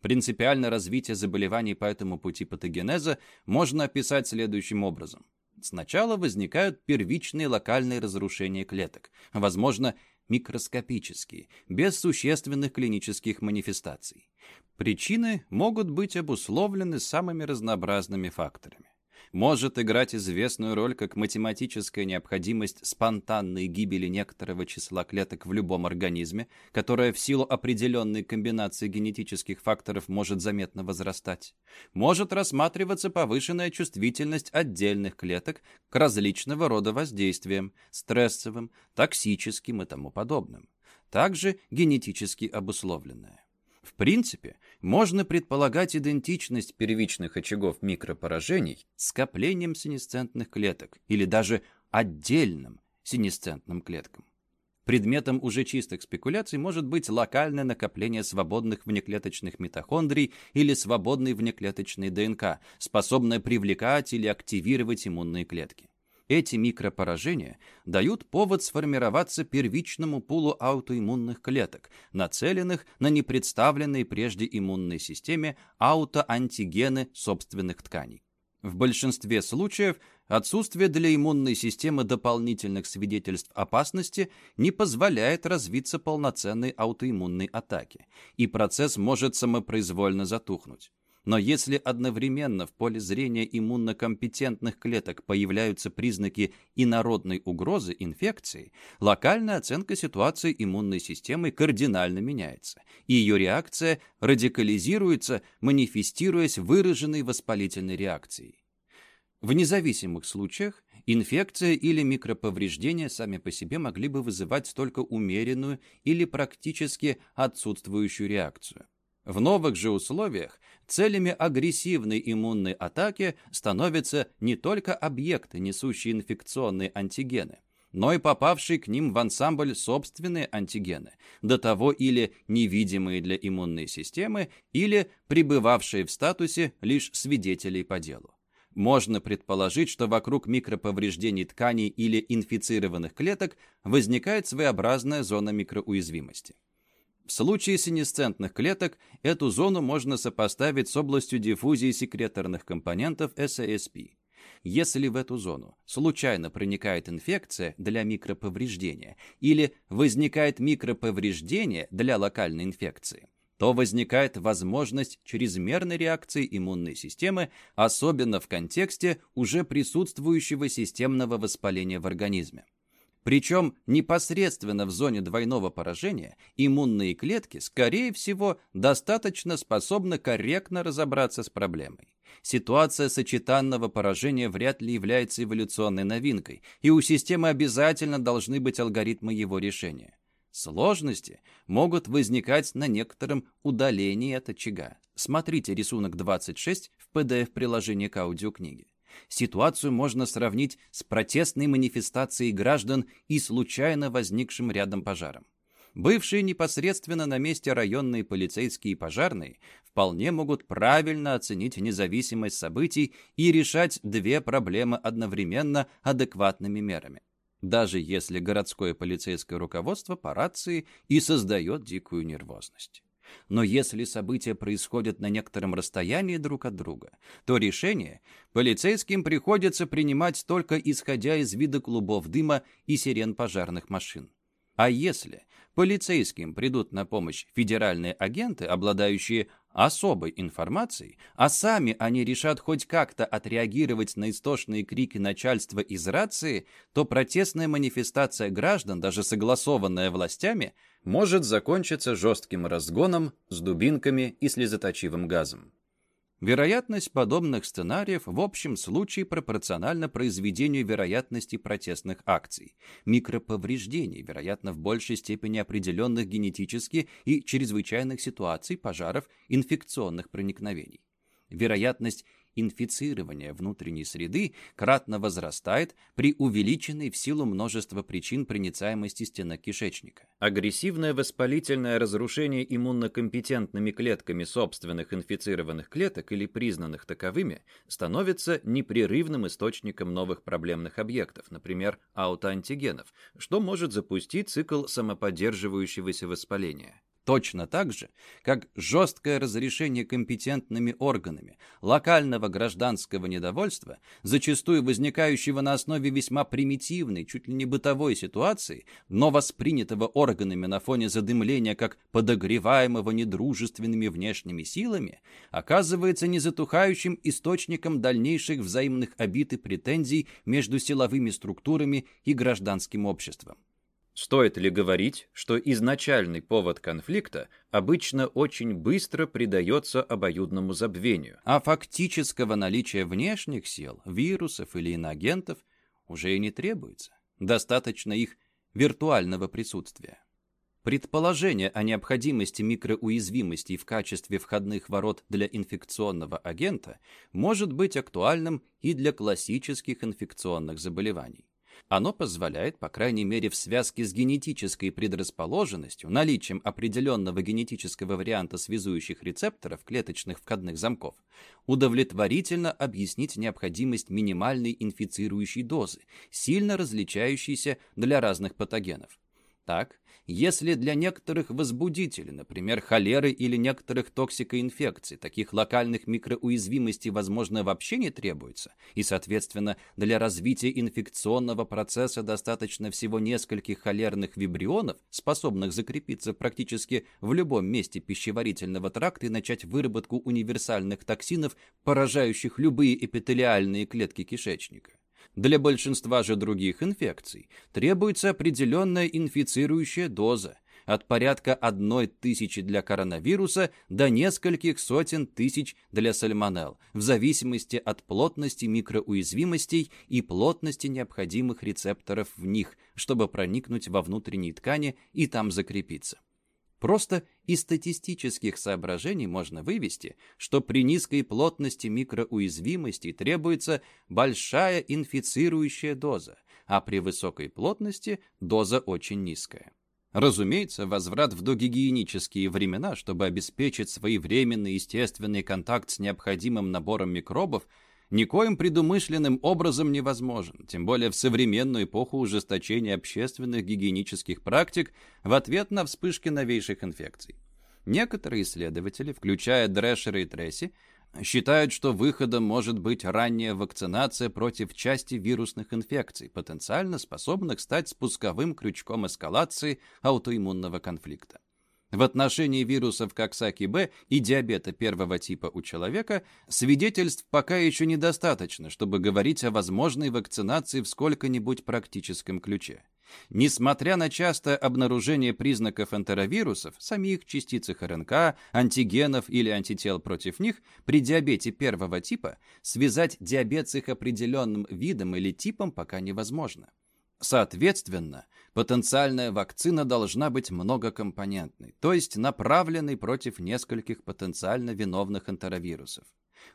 Принципиально развитие заболеваний по этому пути патогенеза можно описать следующим образом. Сначала возникают первичные локальные разрушения клеток, возможно, микроскопические, без существенных клинических манифестаций. Причины могут быть обусловлены самыми разнообразными факторами. Может играть известную роль как математическая необходимость спонтанной гибели некоторого числа клеток в любом организме, которая в силу определенной комбинации генетических факторов может заметно возрастать. Может рассматриваться повышенная чувствительность отдельных клеток к различного рода воздействиям, стрессовым, токсическим и тому подобным. Также генетически обусловленная. В принципе, можно предполагать идентичность первичных очагов микропоражений с скоплением синесцентных клеток или даже отдельным синесцентным клеткам. Предметом уже чистых спекуляций может быть локальное накопление свободных внеклеточных митохондрий или свободной внеклеточной ДНК, способное привлекать или активировать иммунные клетки. Эти микропоражения дают повод сформироваться первичному пулу аутоиммунных клеток, нацеленных на непредставленные прежде иммунной системе аутоантигены собственных тканей. В большинстве случаев отсутствие для иммунной системы дополнительных свидетельств опасности не позволяет развиться полноценной аутоиммунной атаке, и процесс может самопроизвольно затухнуть. Но если одновременно в поле зрения иммунокомпетентных клеток появляются признаки инородной угрозы инфекции, локальная оценка ситуации иммунной системы кардинально меняется, и ее реакция радикализируется, манифестируясь выраженной воспалительной реакцией. В независимых случаях инфекция или микроповреждения сами по себе могли бы вызывать только умеренную или практически отсутствующую реакцию. В новых же условиях целями агрессивной иммунной атаки становятся не только объекты, несущие инфекционные антигены, но и попавшие к ним в ансамбль собственные антигены, до того или невидимые для иммунной системы, или пребывавшие в статусе лишь свидетелей по делу. Можно предположить, что вокруг микроповреждений тканей или инфицированных клеток возникает своеобразная зона микроуязвимости. В случае синесцентных клеток эту зону можно сопоставить с областью диффузии секреторных компонентов SASP. Если в эту зону случайно проникает инфекция для микроповреждения или возникает микроповреждение для локальной инфекции, то возникает возможность чрезмерной реакции иммунной системы, особенно в контексте уже присутствующего системного воспаления в организме. Причем непосредственно в зоне двойного поражения иммунные клетки, скорее всего, достаточно способны корректно разобраться с проблемой. Ситуация сочетанного поражения вряд ли является эволюционной новинкой, и у системы обязательно должны быть алгоритмы его решения. Сложности могут возникать на некотором удалении от очага. Смотрите рисунок 26 в PDF-приложении к аудиокниге. Ситуацию можно сравнить с протестной манифестацией граждан и случайно возникшим рядом пожаром. Бывшие непосредственно на месте районные полицейские и пожарные вполне могут правильно оценить независимость событий и решать две проблемы одновременно адекватными мерами. Даже если городское полицейское руководство по рации и создает дикую нервозность. Но если события происходят на некотором расстоянии друг от друга, то решение полицейским приходится принимать только исходя из вида клубов дыма и сирен пожарных машин. А если полицейским придут на помощь федеральные агенты, обладающие особой информацией, а сами они решат хоть как-то отреагировать на истошные крики начальства из рации, то протестная манифестация граждан, даже согласованная властями, может закончиться жестким разгоном с дубинками и слезоточивым газом. Вероятность подобных сценариев в общем случае пропорциональна произведению вероятности протестных акций, микроповреждений, вероятно, в большей степени определенных генетически и чрезвычайных ситуаций, пожаров, инфекционных проникновений. Вероятность инфицирования внутренней среды кратно возрастает при увеличенной в силу множества причин проницаемости стенок кишечника. Агрессивное воспалительное разрушение иммунокомпетентными клетками собственных инфицированных клеток или признанных таковыми становится непрерывным источником новых проблемных объектов, например, аутоантигенов, что может запустить цикл самоподдерживающегося воспаления. Точно так же, как жесткое разрешение компетентными органами локального гражданского недовольства, зачастую возникающего на основе весьма примитивной, чуть ли не бытовой ситуации, но воспринятого органами на фоне задымления как подогреваемого недружественными внешними силами, оказывается незатухающим источником дальнейших взаимных обид и претензий между силовыми структурами и гражданским обществом. Стоит ли говорить, что изначальный повод конфликта обычно очень быстро придается обоюдному забвению, а фактического наличия внешних сил, вирусов или иноагентов уже и не требуется. Достаточно их виртуального присутствия. Предположение о необходимости микроуязвимостей в качестве входных ворот для инфекционного агента может быть актуальным и для классических инфекционных заболеваний. Оно позволяет, по крайней мере в связке с генетической предрасположенностью, наличием определенного генетического варианта связующих рецепторов клеточных входных замков, удовлетворительно объяснить необходимость минимальной инфицирующей дозы, сильно различающейся для разных патогенов. Так, если для некоторых возбудителей, например, холеры или некоторых токсикоинфекций, таких локальных микроуязвимостей, возможно, вообще не требуется, и, соответственно, для развития инфекционного процесса достаточно всего нескольких холерных вибрионов, способных закрепиться практически в любом месте пищеварительного тракта и начать выработку универсальных токсинов, поражающих любые эпителиальные клетки кишечника. Для большинства же других инфекций требуется определенная инфицирующая доза от порядка одной тысячи для коронавируса до нескольких сотен тысяч для сальмонелл, в зависимости от плотности микроуязвимостей и плотности необходимых рецепторов в них, чтобы проникнуть во внутренние ткани и там закрепиться. Просто из статистических соображений можно вывести, что при низкой плотности микроуязвимости требуется большая инфицирующая доза, а при высокой плотности доза очень низкая. Разумеется, возврат в догигиенические времена, чтобы обеспечить своевременный естественный контакт с необходимым набором микробов – никоим предумышленным образом невозможен, тем более в современную эпоху ужесточения общественных гигиенических практик в ответ на вспышки новейших инфекций. Некоторые исследователи, включая Дрешера и Тресси, считают, что выходом может быть ранняя вакцинация против части вирусных инфекций, потенциально способных стать спусковым крючком эскалации аутоиммунного конфликта. В отношении вирусов Коксаки-Б и диабета первого типа у человека свидетельств пока еще недостаточно, чтобы говорить о возможной вакцинации в сколько-нибудь практическом ключе. Несмотря на частое обнаружение признаков энтеровирусов, самих частицах РНК, антигенов или антител против них, при диабете первого типа связать диабет с их определенным видом или типом пока невозможно. Соответственно, потенциальная вакцина должна быть многокомпонентной, то есть направленной против нескольких потенциально виновных энтеровирусов.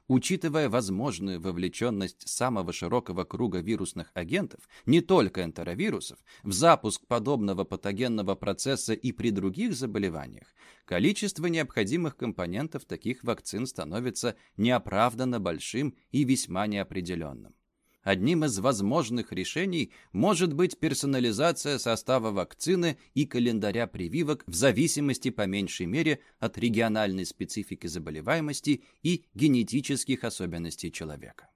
Учитывая возможную вовлеченность самого широкого круга вирусных агентов, не только энтеровирусов, в запуск подобного патогенного процесса и при других заболеваниях, количество необходимых компонентов таких вакцин становится неоправданно большим и весьма неопределенным. Одним из возможных решений может быть персонализация состава вакцины и календаря прививок в зависимости по меньшей мере от региональной специфики заболеваемости и генетических особенностей человека.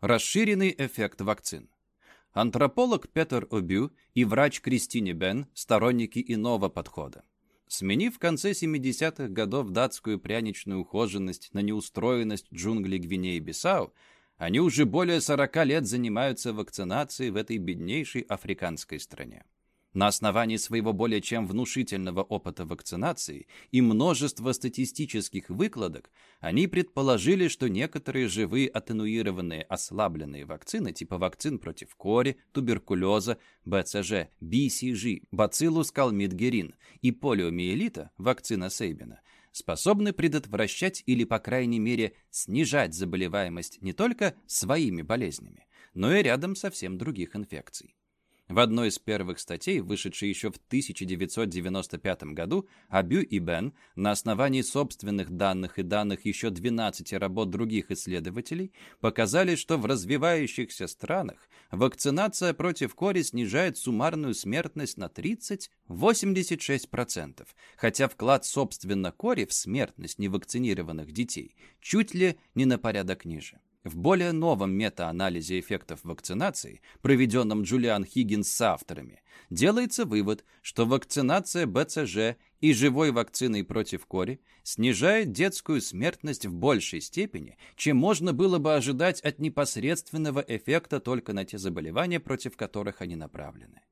Расширенный эффект вакцин. Антрополог Петер Обю и врач Кристине Бен – сторонники иного подхода. Сменив в конце 70-х годов датскую пряничную ухоженность на неустроенность джунглей Гвинеи-Бисау, они уже более 40 лет занимаются вакцинацией в этой беднейшей африканской стране. На основании своего более чем внушительного опыта вакцинации и множества статистических выкладок, они предположили, что некоторые живые атенуированные ослабленные вакцины, типа вакцин против кори, туберкулеза, БЦЖ, BCG, бациллус калмидгерин и полиомиелита, вакцина Сейбина, способны предотвращать или, по крайней мере, снижать заболеваемость не только своими болезнями, но и рядом совсем других инфекций. В одной из первых статей, вышедшей еще в 1995 году, Абю и Бен на основании собственных данных и данных еще 12 работ других исследователей показали, что в развивающихся странах вакцинация против кори снижает суммарную смертность на 30-86%, хотя вклад собственно кори в смертность невакцинированных детей чуть ли не на порядок ниже. В более новом метаанализе эффектов вакцинации, проведенном Джулиан Хиггинс с авторами, делается вывод, что вакцинация БЦЖ и живой вакциной против кори снижает детскую смертность в большей степени, чем можно было бы ожидать от непосредственного эффекта только на те заболевания, против которых они направлены.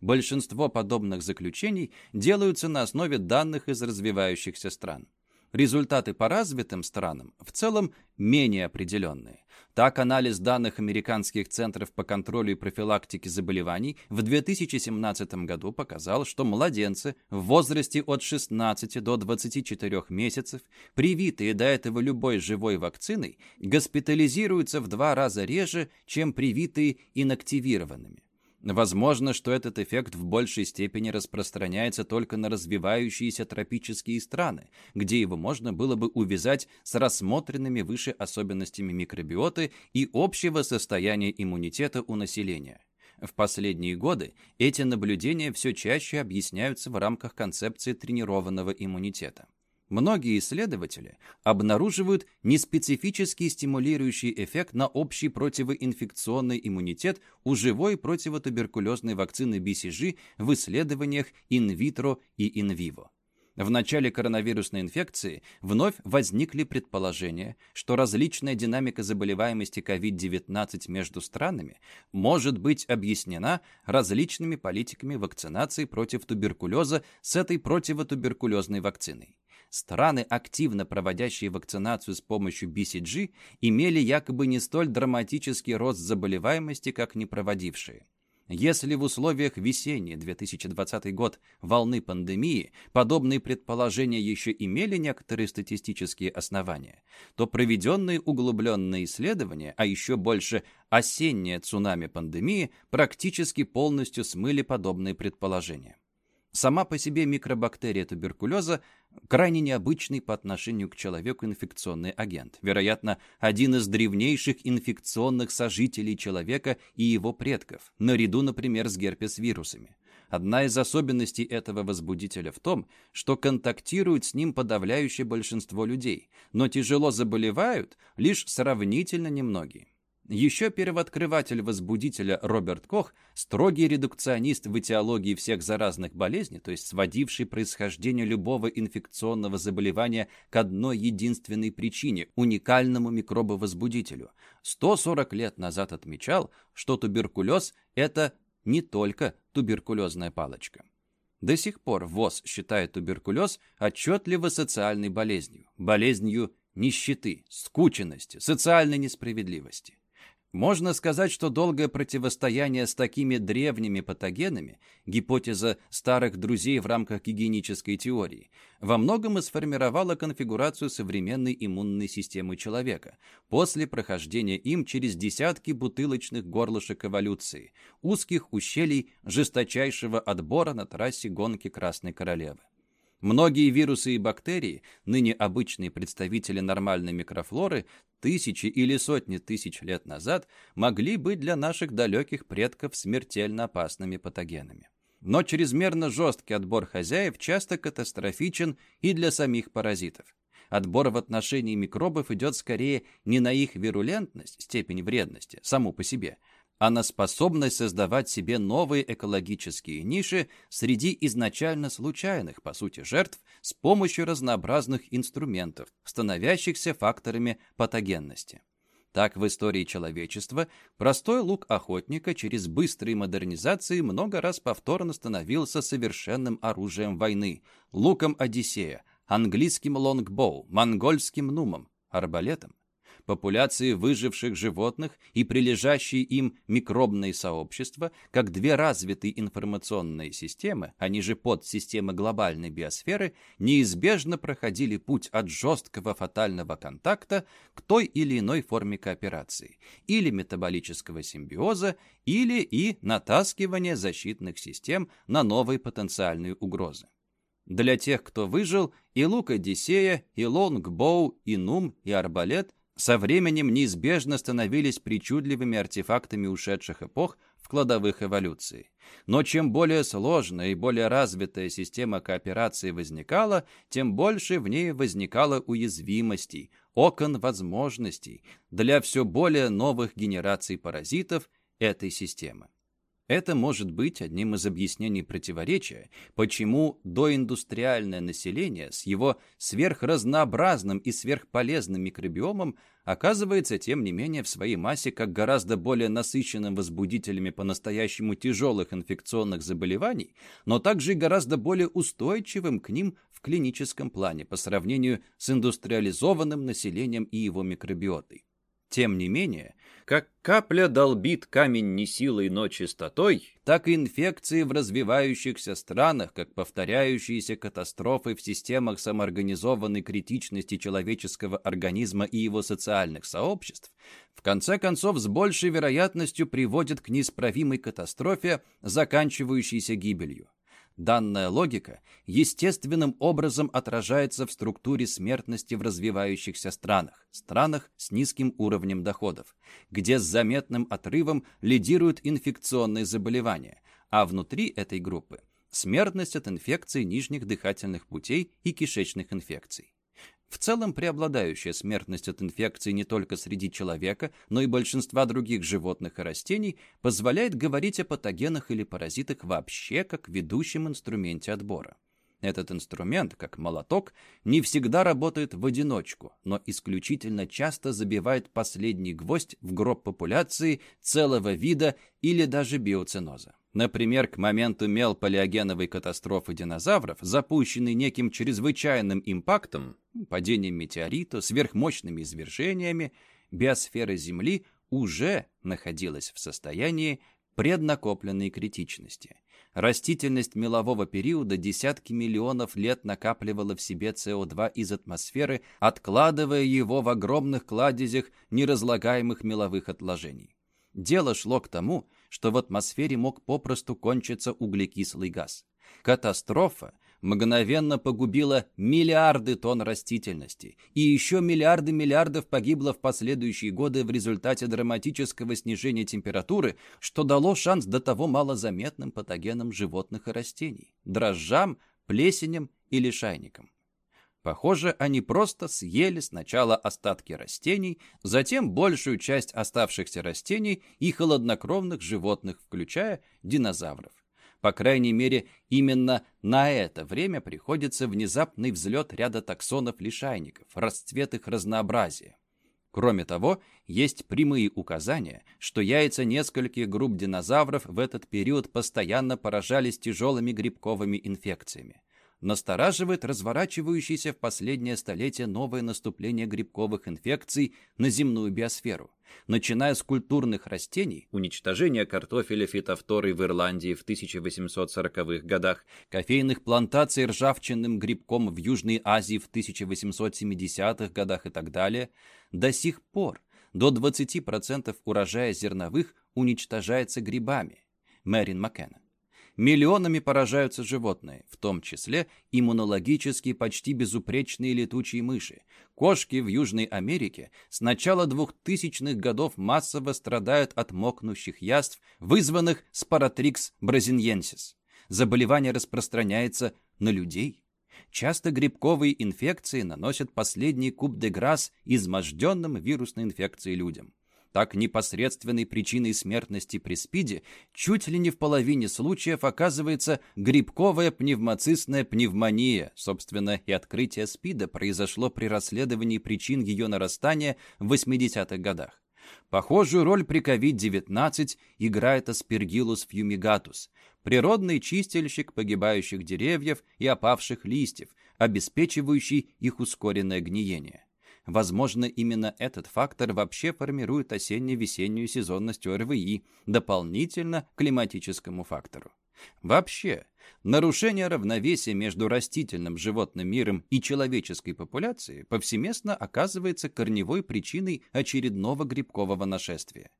Большинство подобных заключений делаются на основе данных из развивающихся стран. Результаты по развитым странам в целом менее определенные. Так, анализ данных американских центров по контролю и профилактике заболеваний в 2017 году показал, что младенцы в возрасте от 16 до 24 месяцев, привитые до этого любой живой вакциной, госпитализируются в два раза реже, чем привитые инактивированными. Возможно, что этот эффект в большей степени распространяется только на развивающиеся тропические страны, где его можно было бы увязать с рассмотренными выше особенностями микробиоты и общего состояния иммунитета у населения. В последние годы эти наблюдения все чаще объясняются в рамках концепции тренированного иммунитета. Многие исследователи обнаруживают неспецифический стимулирующий эффект на общий противоинфекционный иммунитет у живой противотуберкулезной вакцины BCG в исследованиях инвитро и инвиво. В начале коронавирусной инфекции вновь возникли предположения, что различная динамика заболеваемости COVID-19 между странами может быть объяснена различными политиками вакцинации против туберкулеза с этой противотуберкулезной вакциной страны, активно проводящие вакцинацию с помощью BCG, имели якобы не столь драматический рост заболеваемости, как не проводившие. Если в условиях весенней 2020 год волны пандемии подобные предположения еще имели некоторые статистические основания, то проведенные углубленные исследования, а еще больше осенняя цунами пандемии, практически полностью смыли подобные предположения. Сама по себе микробактерия туберкулеза крайне необычный по отношению к человеку инфекционный агент. Вероятно, один из древнейших инфекционных сожителей человека и его предков, наряду, например, с герпес-вирусами. Одна из особенностей этого возбудителя в том, что контактируют с ним подавляющее большинство людей, но тяжело заболевают лишь сравнительно немногие. Еще первооткрыватель возбудителя Роберт Кох, строгий редукционист в этиологии всех заразных болезней, то есть сводивший происхождение любого инфекционного заболевания к одной единственной причине – уникальному микробовозбудителю, 140 лет назад отмечал, что туберкулез – это не только туберкулезная палочка. До сих пор ВОЗ считает туберкулез отчетливо социальной болезнью, болезнью нищеты, скученности, социальной несправедливости. Можно сказать, что долгое противостояние с такими древними патогенами, гипотеза старых друзей в рамках гигиенической теории, во многом и сформировала конфигурацию современной иммунной системы человека после прохождения им через десятки бутылочных горлышек эволюции, узких ущелий жесточайшего отбора на трассе гонки Красной Королевы. Многие вирусы и бактерии, ныне обычные представители нормальной микрофлоры, тысячи или сотни тысяч лет назад могли быть для наших далеких предков смертельно опасными патогенами. Но чрезмерно жесткий отбор хозяев часто катастрофичен и для самих паразитов. Отбор в отношении микробов идет скорее не на их вирулентность, степень вредности, саму по себе, а на способность создавать себе новые экологические ниши среди изначально случайных, по сути, жертв с помощью разнообразных инструментов, становящихся факторами патогенности. Так в истории человечества простой лук охотника через быстрые модернизации много раз повторно становился совершенным оружием войны, луком Одиссея, английским лонгбоу, монгольским нумом, арбалетом популяции выживших животных и прилежащие им микробные сообщества, как две развитые информационные системы, они же подсистемы глобальной биосферы, неизбежно проходили путь от жесткого фатального контакта к той или иной форме кооперации, или метаболического симбиоза, или и натаскивания защитных систем на новые потенциальные угрозы. Для тех, кто выжил, и лук Одиссея, и лонгбоу, и нум, и арбалет со временем неизбежно становились причудливыми артефактами ушедших эпох в кладовых эволюции. Но чем более сложная и более развитая система кооперации возникала, тем больше в ней возникало уязвимостей, окон возможностей для все более новых генераций паразитов этой системы. Это может быть одним из объяснений противоречия, почему доиндустриальное население с его сверхразнообразным и сверхполезным микробиомом оказывается, тем не менее, в своей массе как гораздо более насыщенным возбудителями по-настоящему тяжелых инфекционных заболеваний, но также и гораздо более устойчивым к ним в клиническом плане по сравнению с индустриализованным населением и его микробиотой. Тем не менее, как капля долбит камень не силой, но чистотой, так и инфекции в развивающихся странах, как повторяющиеся катастрофы в системах самоорганизованной критичности человеческого организма и его социальных сообществ, в конце концов с большей вероятностью приводят к неисправимой катастрофе, заканчивающейся гибелью. Данная логика естественным образом отражается в структуре смертности в развивающихся странах, странах с низким уровнем доходов, где с заметным отрывом лидируют инфекционные заболевания, а внутри этой группы смертность от инфекций нижних дыхательных путей и кишечных инфекций. В целом, преобладающая смертность от инфекций не только среди человека, но и большинства других животных и растений позволяет говорить о патогенах или паразитах вообще как ведущем инструменте отбора. Этот инструмент, как молоток, не всегда работает в одиночку, но исключительно часто забивает последний гвоздь в гроб популяции целого вида или даже биоценоза. Например, к моменту мелпалеогеновой катастрофы динозавров, запущенной неким чрезвычайным импактом, падением метеорита, сверхмощными извержениями, биосфера Земли уже находилась в состоянии преднакопленной критичности. Растительность мелового периода десятки миллионов лет накапливала в себе СО2 из атмосферы, откладывая его в огромных кладезях неразлагаемых меловых отложений. Дело шло к тому, что в атмосфере мог попросту кончиться углекислый газ. Катастрофа мгновенно погубила миллиарды тонн растительности, и еще миллиарды миллиардов погибло в последующие годы в результате драматического снижения температуры, что дало шанс до того малозаметным патогенам животных и растений – дрожжам, плесеням и лишайникам. Похоже, они просто съели сначала остатки растений, затем большую часть оставшихся растений и холоднокровных животных, включая динозавров. По крайней мере, именно на это время приходится внезапный взлет ряда таксонов-лишайников, расцвет их разнообразия. Кроме того, есть прямые указания, что яйца нескольких групп динозавров в этот период постоянно поражались тяжелыми грибковыми инфекциями настораживает разворачивающееся в последнее столетие новое наступление грибковых инфекций на земную биосферу. Начиная с культурных растений, уничтожения картофеля фитофторы в Ирландии в 1840-х годах, кофейных плантаций ржавчинным грибком в Южной Азии в 1870-х годах и так далее, до сих пор до 20% урожая зерновых уничтожается грибами. Мэрин Маккенна. Миллионами поражаются животные, в том числе иммунологически почти безупречные летучие мыши. Кошки в Южной Америке с начала 2000-х годов массово страдают от мокнущих яств, вызванных спаратрикс бразиньенсис. Заболевание распространяется на людей. Часто грибковые инфекции наносят последний куб де грасс изможденным вирусной инфекцией людям так непосредственной причиной смертности при СПИДе чуть ли не в половине случаев оказывается грибковая пневмоцистная пневмония. Собственно, и открытие СПИДа произошло при расследовании причин ее нарастания в 80-х годах. Похожую роль при COVID-19 играет Aspergillus fumigatus, природный чистильщик погибающих деревьев и опавших листьев, обеспечивающий их ускоренное гниение. Возможно, именно этот фактор вообще формирует осенне-весеннюю сезонность ОРВИ, дополнительно к климатическому фактору. Вообще, нарушение равновесия между растительным животным миром и человеческой популяцией повсеместно оказывается корневой причиной очередного грибкового нашествия.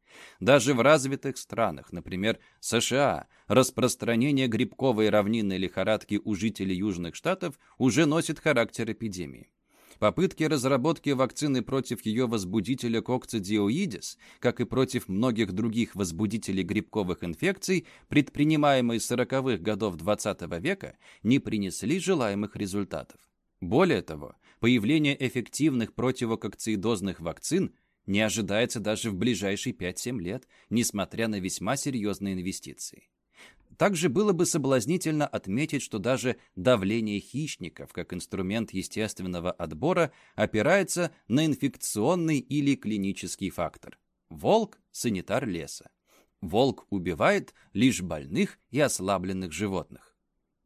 Даже в развитых странах, например, США, распространение грибковой равнинной лихорадки у жителей Южных Штатов уже носит характер эпидемии. Попытки разработки вакцины против ее возбудителя кокцидиоидис, как и против многих других возбудителей грибковых инфекций, предпринимаемые с 40-х годов XX века, не принесли желаемых результатов. Более того, появление эффективных противококцидозных вакцин не ожидается даже в ближайшие 5-7 лет, несмотря на весьма серьезные инвестиции. Также было бы соблазнительно отметить, что даже давление хищников как инструмент естественного отбора опирается на инфекционный или клинический фактор. Волк – санитар леса. Волк убивает лишь больных и ослабленных животных.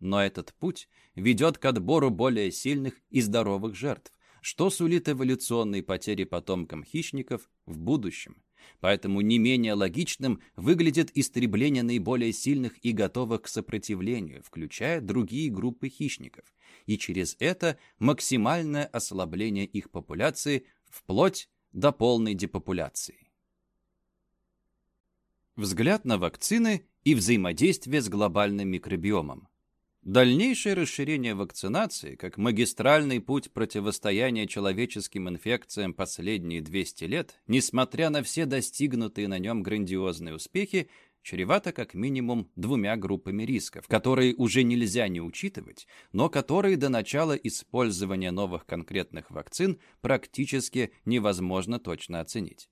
Но этот путь ведет к отбору более сильных и здоровых жертв, что сулит эволюционные потери потомкам хищников в будущем. Поэтому не менее логичным выглядит истребление наиболее сильных и готовых к сопротивлению, включая другие группы хищников, и через это максимальное ослабление их популяции вплоть до полной депопуляции. Взгляд на вакцины и взаимодействие с глобальным микробиомом. Дальнейшее расширение вакцинации, как магистральный путь противостояния человеческим инфекциям последние 200 лет, несмотря на все достигнутые на нем грандиозные успехи, чревато как минимум двумя группами рисков, которые уже нельзя не учитывать, но которые до начала использования новых конкретных вакцин практически невозможно точно оценить.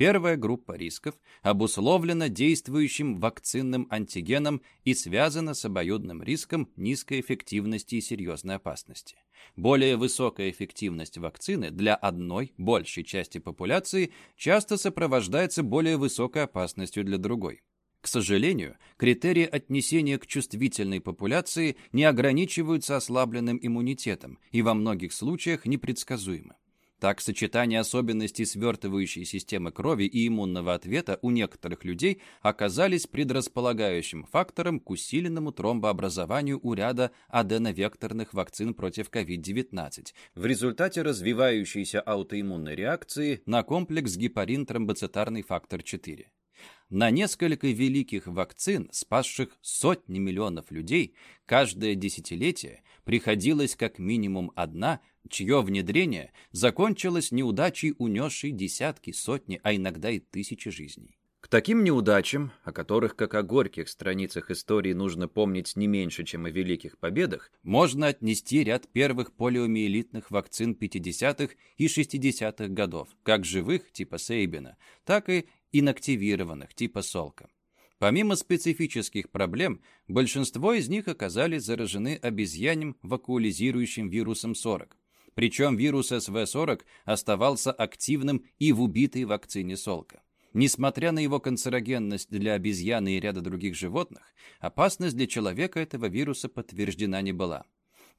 Первая группа рисков обусловлена действующим вакцинным антигеном и связана с обоюдным риском низкой эффективности и серьезной опасности. Более высокая эффективность вакцины для одной большей части популяции часто сопровождается более высокой опасностью для другой. К сожалению, критерии отнесения к чувствительной популяции не ограничиваются ослабленным иммунитетом и во многих случаях непредсказуемы. Так, сочетание особенностей свертывающей системы крови и иммунного ответа у некоторых людей оказались предрасполагающим фактором к усиленному тромбообразованию у ряда аденовекторных вакцин против COVID-19 в результате развивающейся аутоиммунной реакции на комплекс гепарин-тромбоцитарный фактор 4. На несколько великих вакцин, спасших сотни миллионов людей, каждое десятилетие приходилось как минимум одна чье внедрение закончилось неудачей, унесшей десятки, сотни, а иногда и тысячи жизней. К таким неудачам, о которых, как о горьких страницах истории, нужно помнить не меньше, чем о великих победах, можно отнести ряд первых полиомиелитных вакцин 50-х и 60-х годов, как живых, типа Сейбина, так и инактивированных, типа Солка. Помимо специфических проблем, большинство из них оказались заражены обезьяним вакуализирующим вирусом 40. Причем вирус СВ-40 оставался активным и в убитой вакцине Солка. Несмотря на его канцерогенность для обезьяны и ряда других животных, опасность для человека этого вируса подтверждена не была.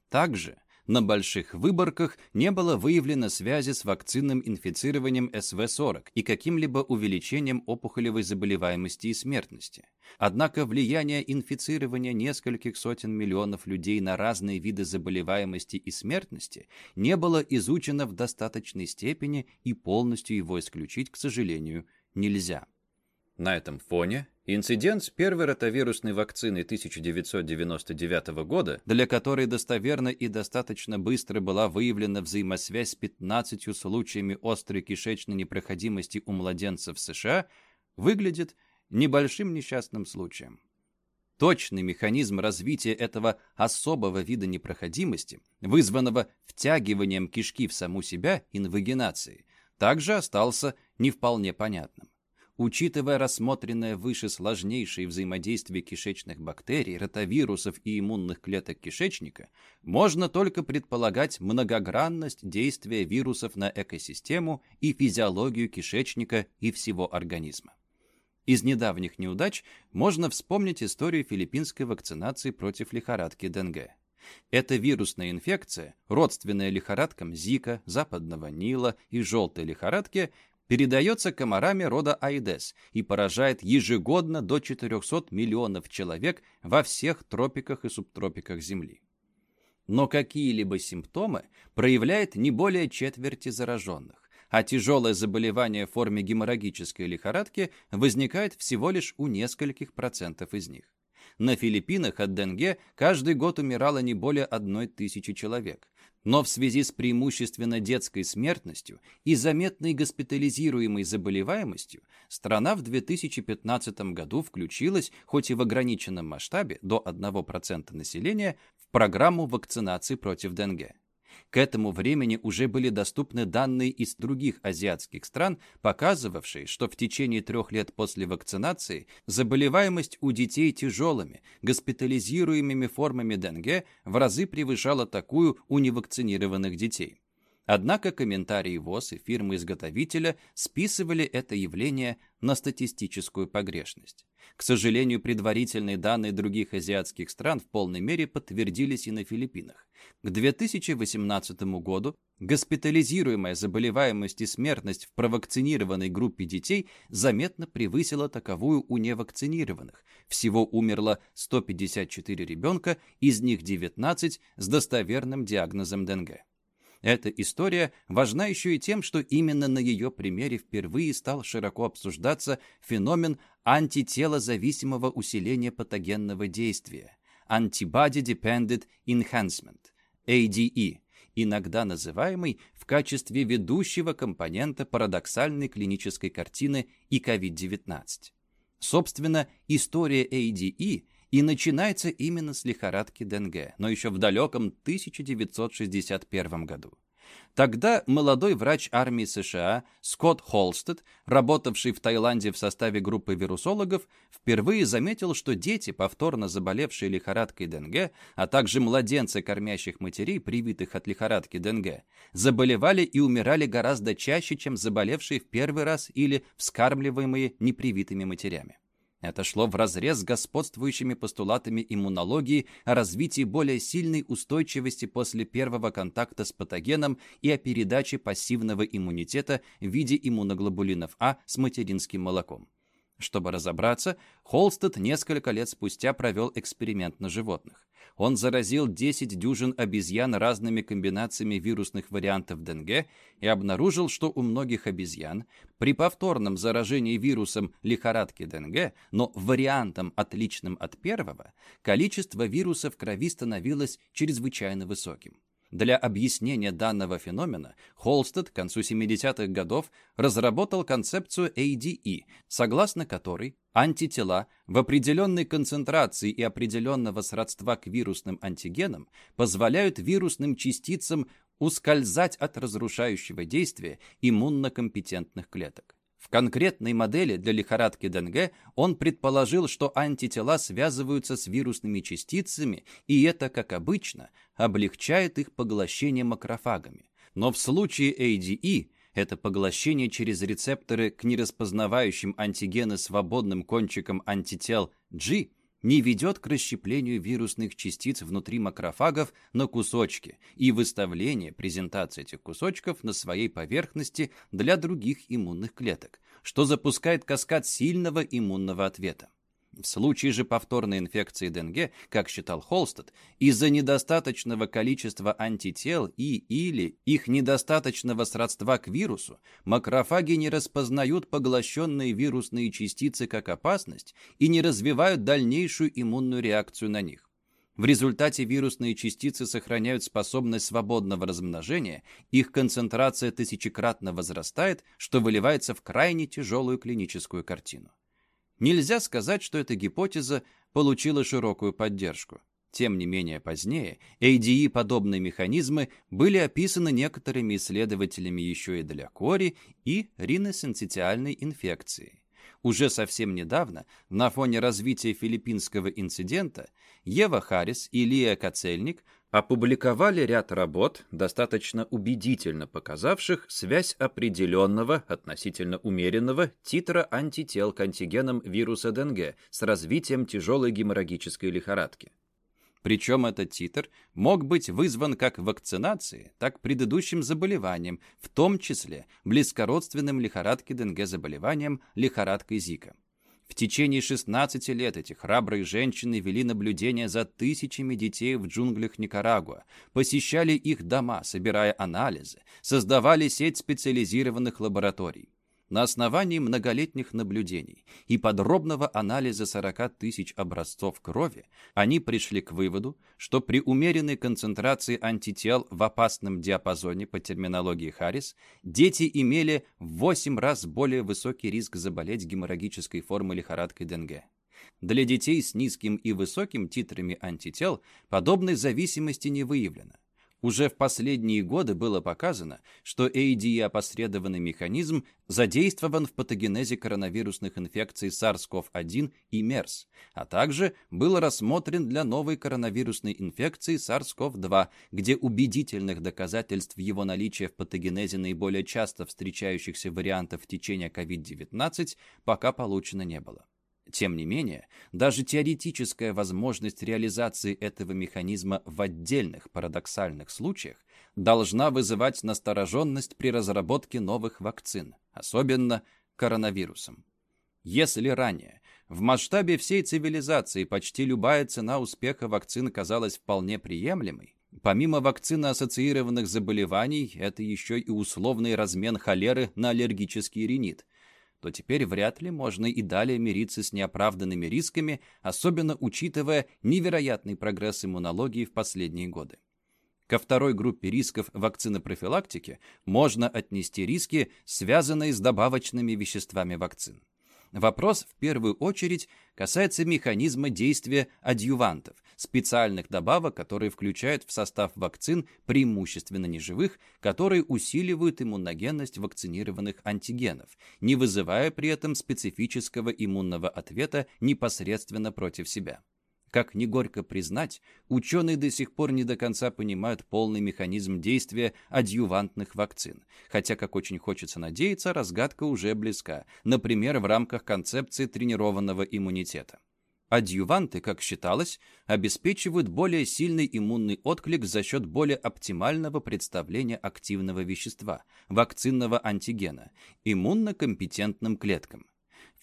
Также на больших выборках не было выявлено связи с вакцинным инфицированием СВ-40 и каким-либо увеличением опухолевой заболеваемости и смертности. Однако влияние инфицирования нескольких сотен миллионов людей на разные виды заболеваемости и смертности не было изучено в достаточной степени и полностью его исключить, к сожалению, нельзя. На этом фоне инцидент с первой ротавирусной вакциной 1999 года, для которой достоверно и достаточно быстро была выявлена взаимосвязь с 15 случаями острой кишечной непроходимости у младенцев США, выглядит небольшим несчастным случаем. Точный механизм развития этого особого вида непроходимости, вызванного втягиванием кишки в саму себя инвагинацией, также остался не вполне понятным. Учитывая рассмотренное выше сложнейшее взаимодействие кишечных бактерий, ротавирусов и иммунных клеток кишечника, можно только предполагать многогранность действия вирусов на экосистему и физиологию кишечника и всего организма. Из недавних неудач можно вспомнить историю филиппинской вакцинации против лихорадки ДНГ. Эта вирусная инфекция, родственная лихорадкам Зика, западного Нила и желтой лихорадки, передается комарами рода Аидес и поражает ежегодно до 400 миллионов человек во всех тропиках и субтропиках Земли. Но какие-либо симптомы проявляет не более четверти зараженных, а тяжелое заболевание в форме геморрагической лихорадки возникает всего лишь у нескольких процентов из них. На Филиппинах от денге каждый год умирало не более одной тысячи человек, но в связи с преимущественно детской смертностью и заметной госпитализируемой заболеваемостью страна в 2015 году включилась, хоть и в ограниченном масштабе, до 1% населения, в программу вакцинации против ДНГ. К этому времени уже были доступны данные из других азиатских стран, показывавшие, что в течение трех лет после вакцинации заболеваемость у детей тяжелыми, госпитализируемыми формами ДНГ в разы превышала такую у невакцинированных детей. Однако комментарии ВОЗ и фирмы-изготовителя списывали это явление на статистическую погрешность. К сожалению, предварительные данные других азиатских стран в полной мере подтвердились и на Филиппинах. К 2018 году госпитализируемая заболеваемость и смертность в провакцинированной группе детей заметно превысила таковую у невакцинированных. Всего умерло 154 ребенка, из них 19 с достоверным диагнозом ДНГ. Эта история важна еще и тем, что именно на ее примере впервые стал широко обсуждаться феномен антителозависимого усиления патогенного действия Antibody Dependent Enhancement, ADE, иногда называемый в качестве ведущего компонента парадоксальной клинической картины и COVID-19. Собственно, история ADE и начинается именно с лихорадки Денге, но еще в далеком 1961 году. Тогда молодой врач армии США Скотт Холстед, работавший в Таиланде в составе группы вирусологов, впервые заметил, что дети, повторно заболевшие лихорадкой Денге, а также младенцы кормящих матерей, привитых от лихорадки Денге, заболевали и умирали гораздо чаще, чем заболевшие в первый раз или вскармливаемые непривитыми матерями. Это шло вразрез с господствующими постулатами иммунологии о развитии более сильной устойчивости после первого контакта с патогеном и о передаче пассивного иммунитета в виде иммуноглобулинов А с материнским молоком. Чтобы разобраться, Холстед несколько лет спустя провел эксперимент на животных. Он заразил 10 дюжин обезьян разными комбинациями вирусных вариантов ДНГ и обнаружил, что у многих обезьян при повторном заражении вирусом лихорадки ДНГ, но вариантом отличным от первого, количество вируса в крови становилось чрезвычайно высоким. Для объяснения данного феномена Холстед к концу 70-х годов разработал концепцию ADE, согласно которой антитела в определенной концентрации и определенного сродства к вирусным антигенам позволяют вирусным частицам ускользать от разрушающего действия иммуннокомпетентных клеток. В конкретной модели для лихорадки Денге он предположил, что антитела связываются с вирусными частицами, и это, как обычно, облегчает их поглощение макрофагами. Но в случае ADE это поглощение через рецепторы к нераспознавающим антигены свободным кончиком антител G – не ведет к расщеплению вирусных частиц внутри макрофагов на кусочки и выставлению презентации этих кусочков на своей поверхности для других иммунных клеток, что запускает каскад сильного иммунного ответа. В случае же повторной инфекции ДНГ, как считал Холстед, из-за недостаточного количества антител и или их недостаточного сродства к вирусу, макрофаги не распознают поглощенные вирусные частицы как опасность и не развивают дальнейшую иммунную реакцию на них. В результате вирусные частицы сохраняют способность свободного размножения, их концентрация тысячекратно возрастает, что выливается в крайне тяжелую клиническую картину. Нельзя сказать, что эта гипотеза получила широкую поддержку. Тем не менее, позднее ADE-подобные механизмы были описаны некоторыми исследователями еще и для кори и риносенцитиальной инфекции. Уже совсем недавно, на фоне развития филиппинского инцидента, Ева Харрис и Лия Кацельник опубликовали ряд работ, достаточно убедительно показавших связь определенного, относительно умеренного, титра антител к антигенам вируса ДНГ с развитием тяжелой геморрагической лихорадки. Причем этот титр мог быть вызван как вакцинацией, так и предыдущим заболеванием, в том числе близкородственным лихорадке ДНГ заболеванием лихорадкой Зика. В течение 16 лет эти храбрые женщины вели наблюдение за тысячами детей в джунглях Никарагуа, посещали их дома, собирая анализы, создавали сеть специализированных лабораторий. На основании многолетних наблюдений и подробного анализа 40 тысяч образцов крови они пришли к выводу, что при умеренной концентрации антител в опасном диапазоне по терминологии Харрис дети имели в 8 раз более высокий риск заболеть геморрагической формой лихорадкой Денге. Для детей с низким и высоким титрами антител подобной зависимости не выявлено. Уже в последние годы было показано, что ADE-опосредованный механизм задействован в патогенезе коронавирусных инфекций SARS-CoV-1 и MERS, а также был рассмотрен для новой коронавирусной инфекции SARS-CoV-2, где убедительных доказательств его наличия в патогенезе наиболее часто встречающихся вариантов течения COVID-19 пока получено не было. Тем не менее, даже теоретическая возможность реализации этого механизма в отдельных парадоксальных случаях должна вызывать настороженность при разработке новых вакцин, особенно коронавирусом. Если ранее в масштабе всей цивилизации почти любая цена успеха вакцин казалась вполне приемлемой, помимо вакцины-ассоциированных заболеваний, это еще и условный размен холеры на аллергический ринит – то теперь вряд ли можно и далее мириться с неоправданными рисками, особенно учитывая невероятный прогресс иммунологии в последние годы. Ко второй группе рисков вакцинопрофилактики можно отнести риски, связанные с добавочными веществами вакцин. Вопрос в первую очередь касается механизма действия адъювантов, специальных добавок, которые включают в состав вакцин преимущественно неживых, которые усиливают иммуногенность вакцинированных антигенов, не вызывая при этом специфического иммунного ответа непосредственно против себя. Как ни горько признать, ученые до сих пор не до конца понимают полный механизм действия адъювантных вакцин, хотя, как очень хочется надеяться, разгадка уже близка, например, в рамках концепции тренированного иммунитета. Адъюванты, как считалось, обеспечивают более сильный иммунный отклик за счет более оптимального представления активного вещества, вакцинного антигена, иммунно-компетентным клеткам.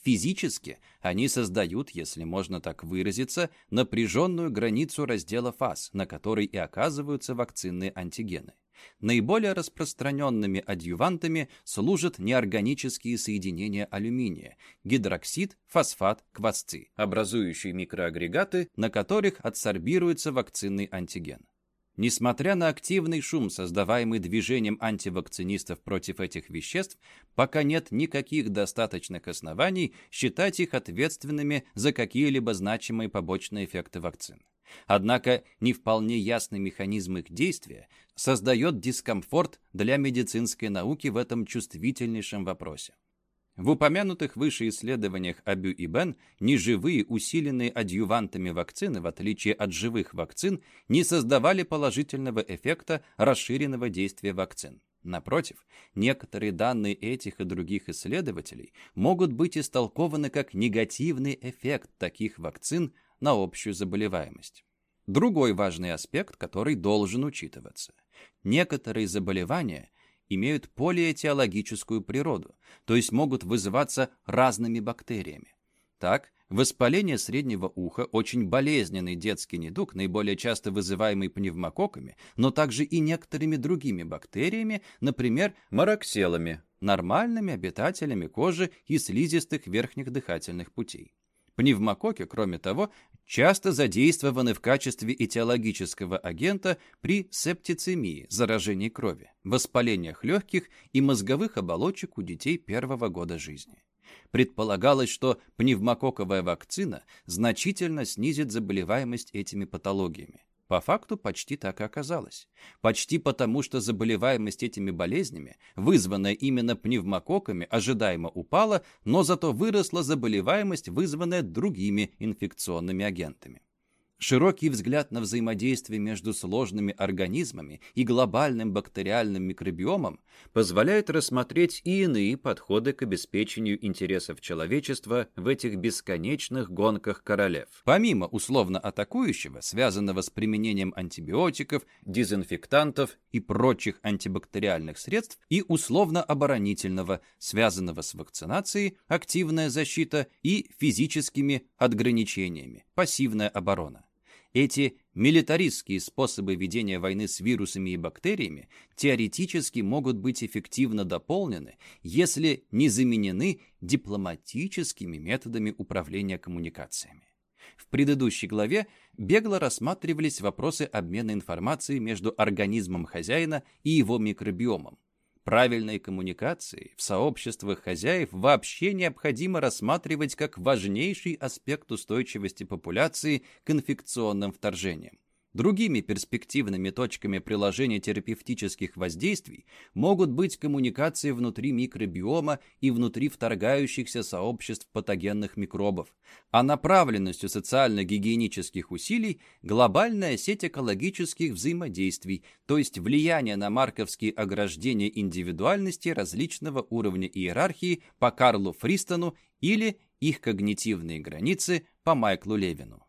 Физически они создают, если можно так выразиться, напряженную границу раздела фаз, на которой и оказываются вакцинные антигены. Наиболее распространенными адъювантами служат неорганические соединения алюминия, гидроксид, фосфат, квасцы, образующие микроагрегаты, на которых адсорбируется вакцинный антиген. Несмотря на активный шум, создаваемый движением антивакцинистов против этих веществ, пока нет никаких достаточных оснований считать их ответственными за какие-либо значимые побочные эффекты вакцин. Однако не вполне ясный механизм их действия создает дискомфорт для медицинской науки в этом чувствительнейшем вопросе. В упомянутых выше исследованиях Абю и Бен неживые, усиленные адъювантами вакцины, в отличие от живых вакцин, не создавали положительного эффекта расширенного действия вакцин. Напротив, некоторые данные этих и других исследователей могут быть истолкованы как негативный эффект таких вакцин на общую заболеваемость. Другой важный аспект, который должен учитываться. Некоторые заболевания – имеют полиэтиологическую природу, то есть могут вызываться разными бактериями. Так, воспаление среднего уха – очень болезненный детский недуг, наиболее часто вызываемый пневмококками, но также и некоторыми другими бактериями, например, марокселами, нормальными обитателями кожи и слизистых верхних дыхательных путей. Пневмококки, кроме того, часто задействованы в качестве этиологического агента при септицемии, заражении крови, воспалениях легких и мозговых оболочек у детей первого года жизни. Предполагалось, что пневмококковая вакцина значительно снизит заболеваемость этими патологиями. По факту почти так и оказалось. Почти потому, что заболеваемость этими болезнями, вызванная именно пневмококками, ожидаемо упала, но зато выросла заболеваемость, вызванная другими инфекционными агентами. Широкий взгляд на взаимодействие между сложными организмами и глобальным бактериальным микробиомом позволяет рассмотреть и иные подходы к обеспечению интересов человечества в этих бесконечных гонках королев. Помимо условно атакующего, связанного с применением антибиотиков, дезинфектантов и прочих антибактериальных средств, и условно оборонительного, связанного с вакцинацией, активная защита и физическими ограничениями, пассивная оборона. Эти милитаристские способы ведения войны с вирусами и бактериями теоретически могут быть эффективно дополнены, если не заменены дипломатическими методами управления коммуникациями. В предыдущей главе бегло рассматривались вопросы обмена информацией между организмом хозяина и его микробиомом, Правильные коммуникации в сообществах хозяев вообще необходимо рассматривать как важнейший аспект устойчивости популяции к инфекционным вторжениям. Другими перспективными точками приложения терапевтических воздействий могут быть коммуникации внутри микробиома и внутри вторгающихся сообществ патогенных микробов, а направленностью социально-гигиенических усилий – глобальная сеть экологических взаимодействий, то есть влияние на марковские ограждения индивидуальности различного уровня иерархии по Карлу Фристону или их когнитивные границы по Майклу Левину.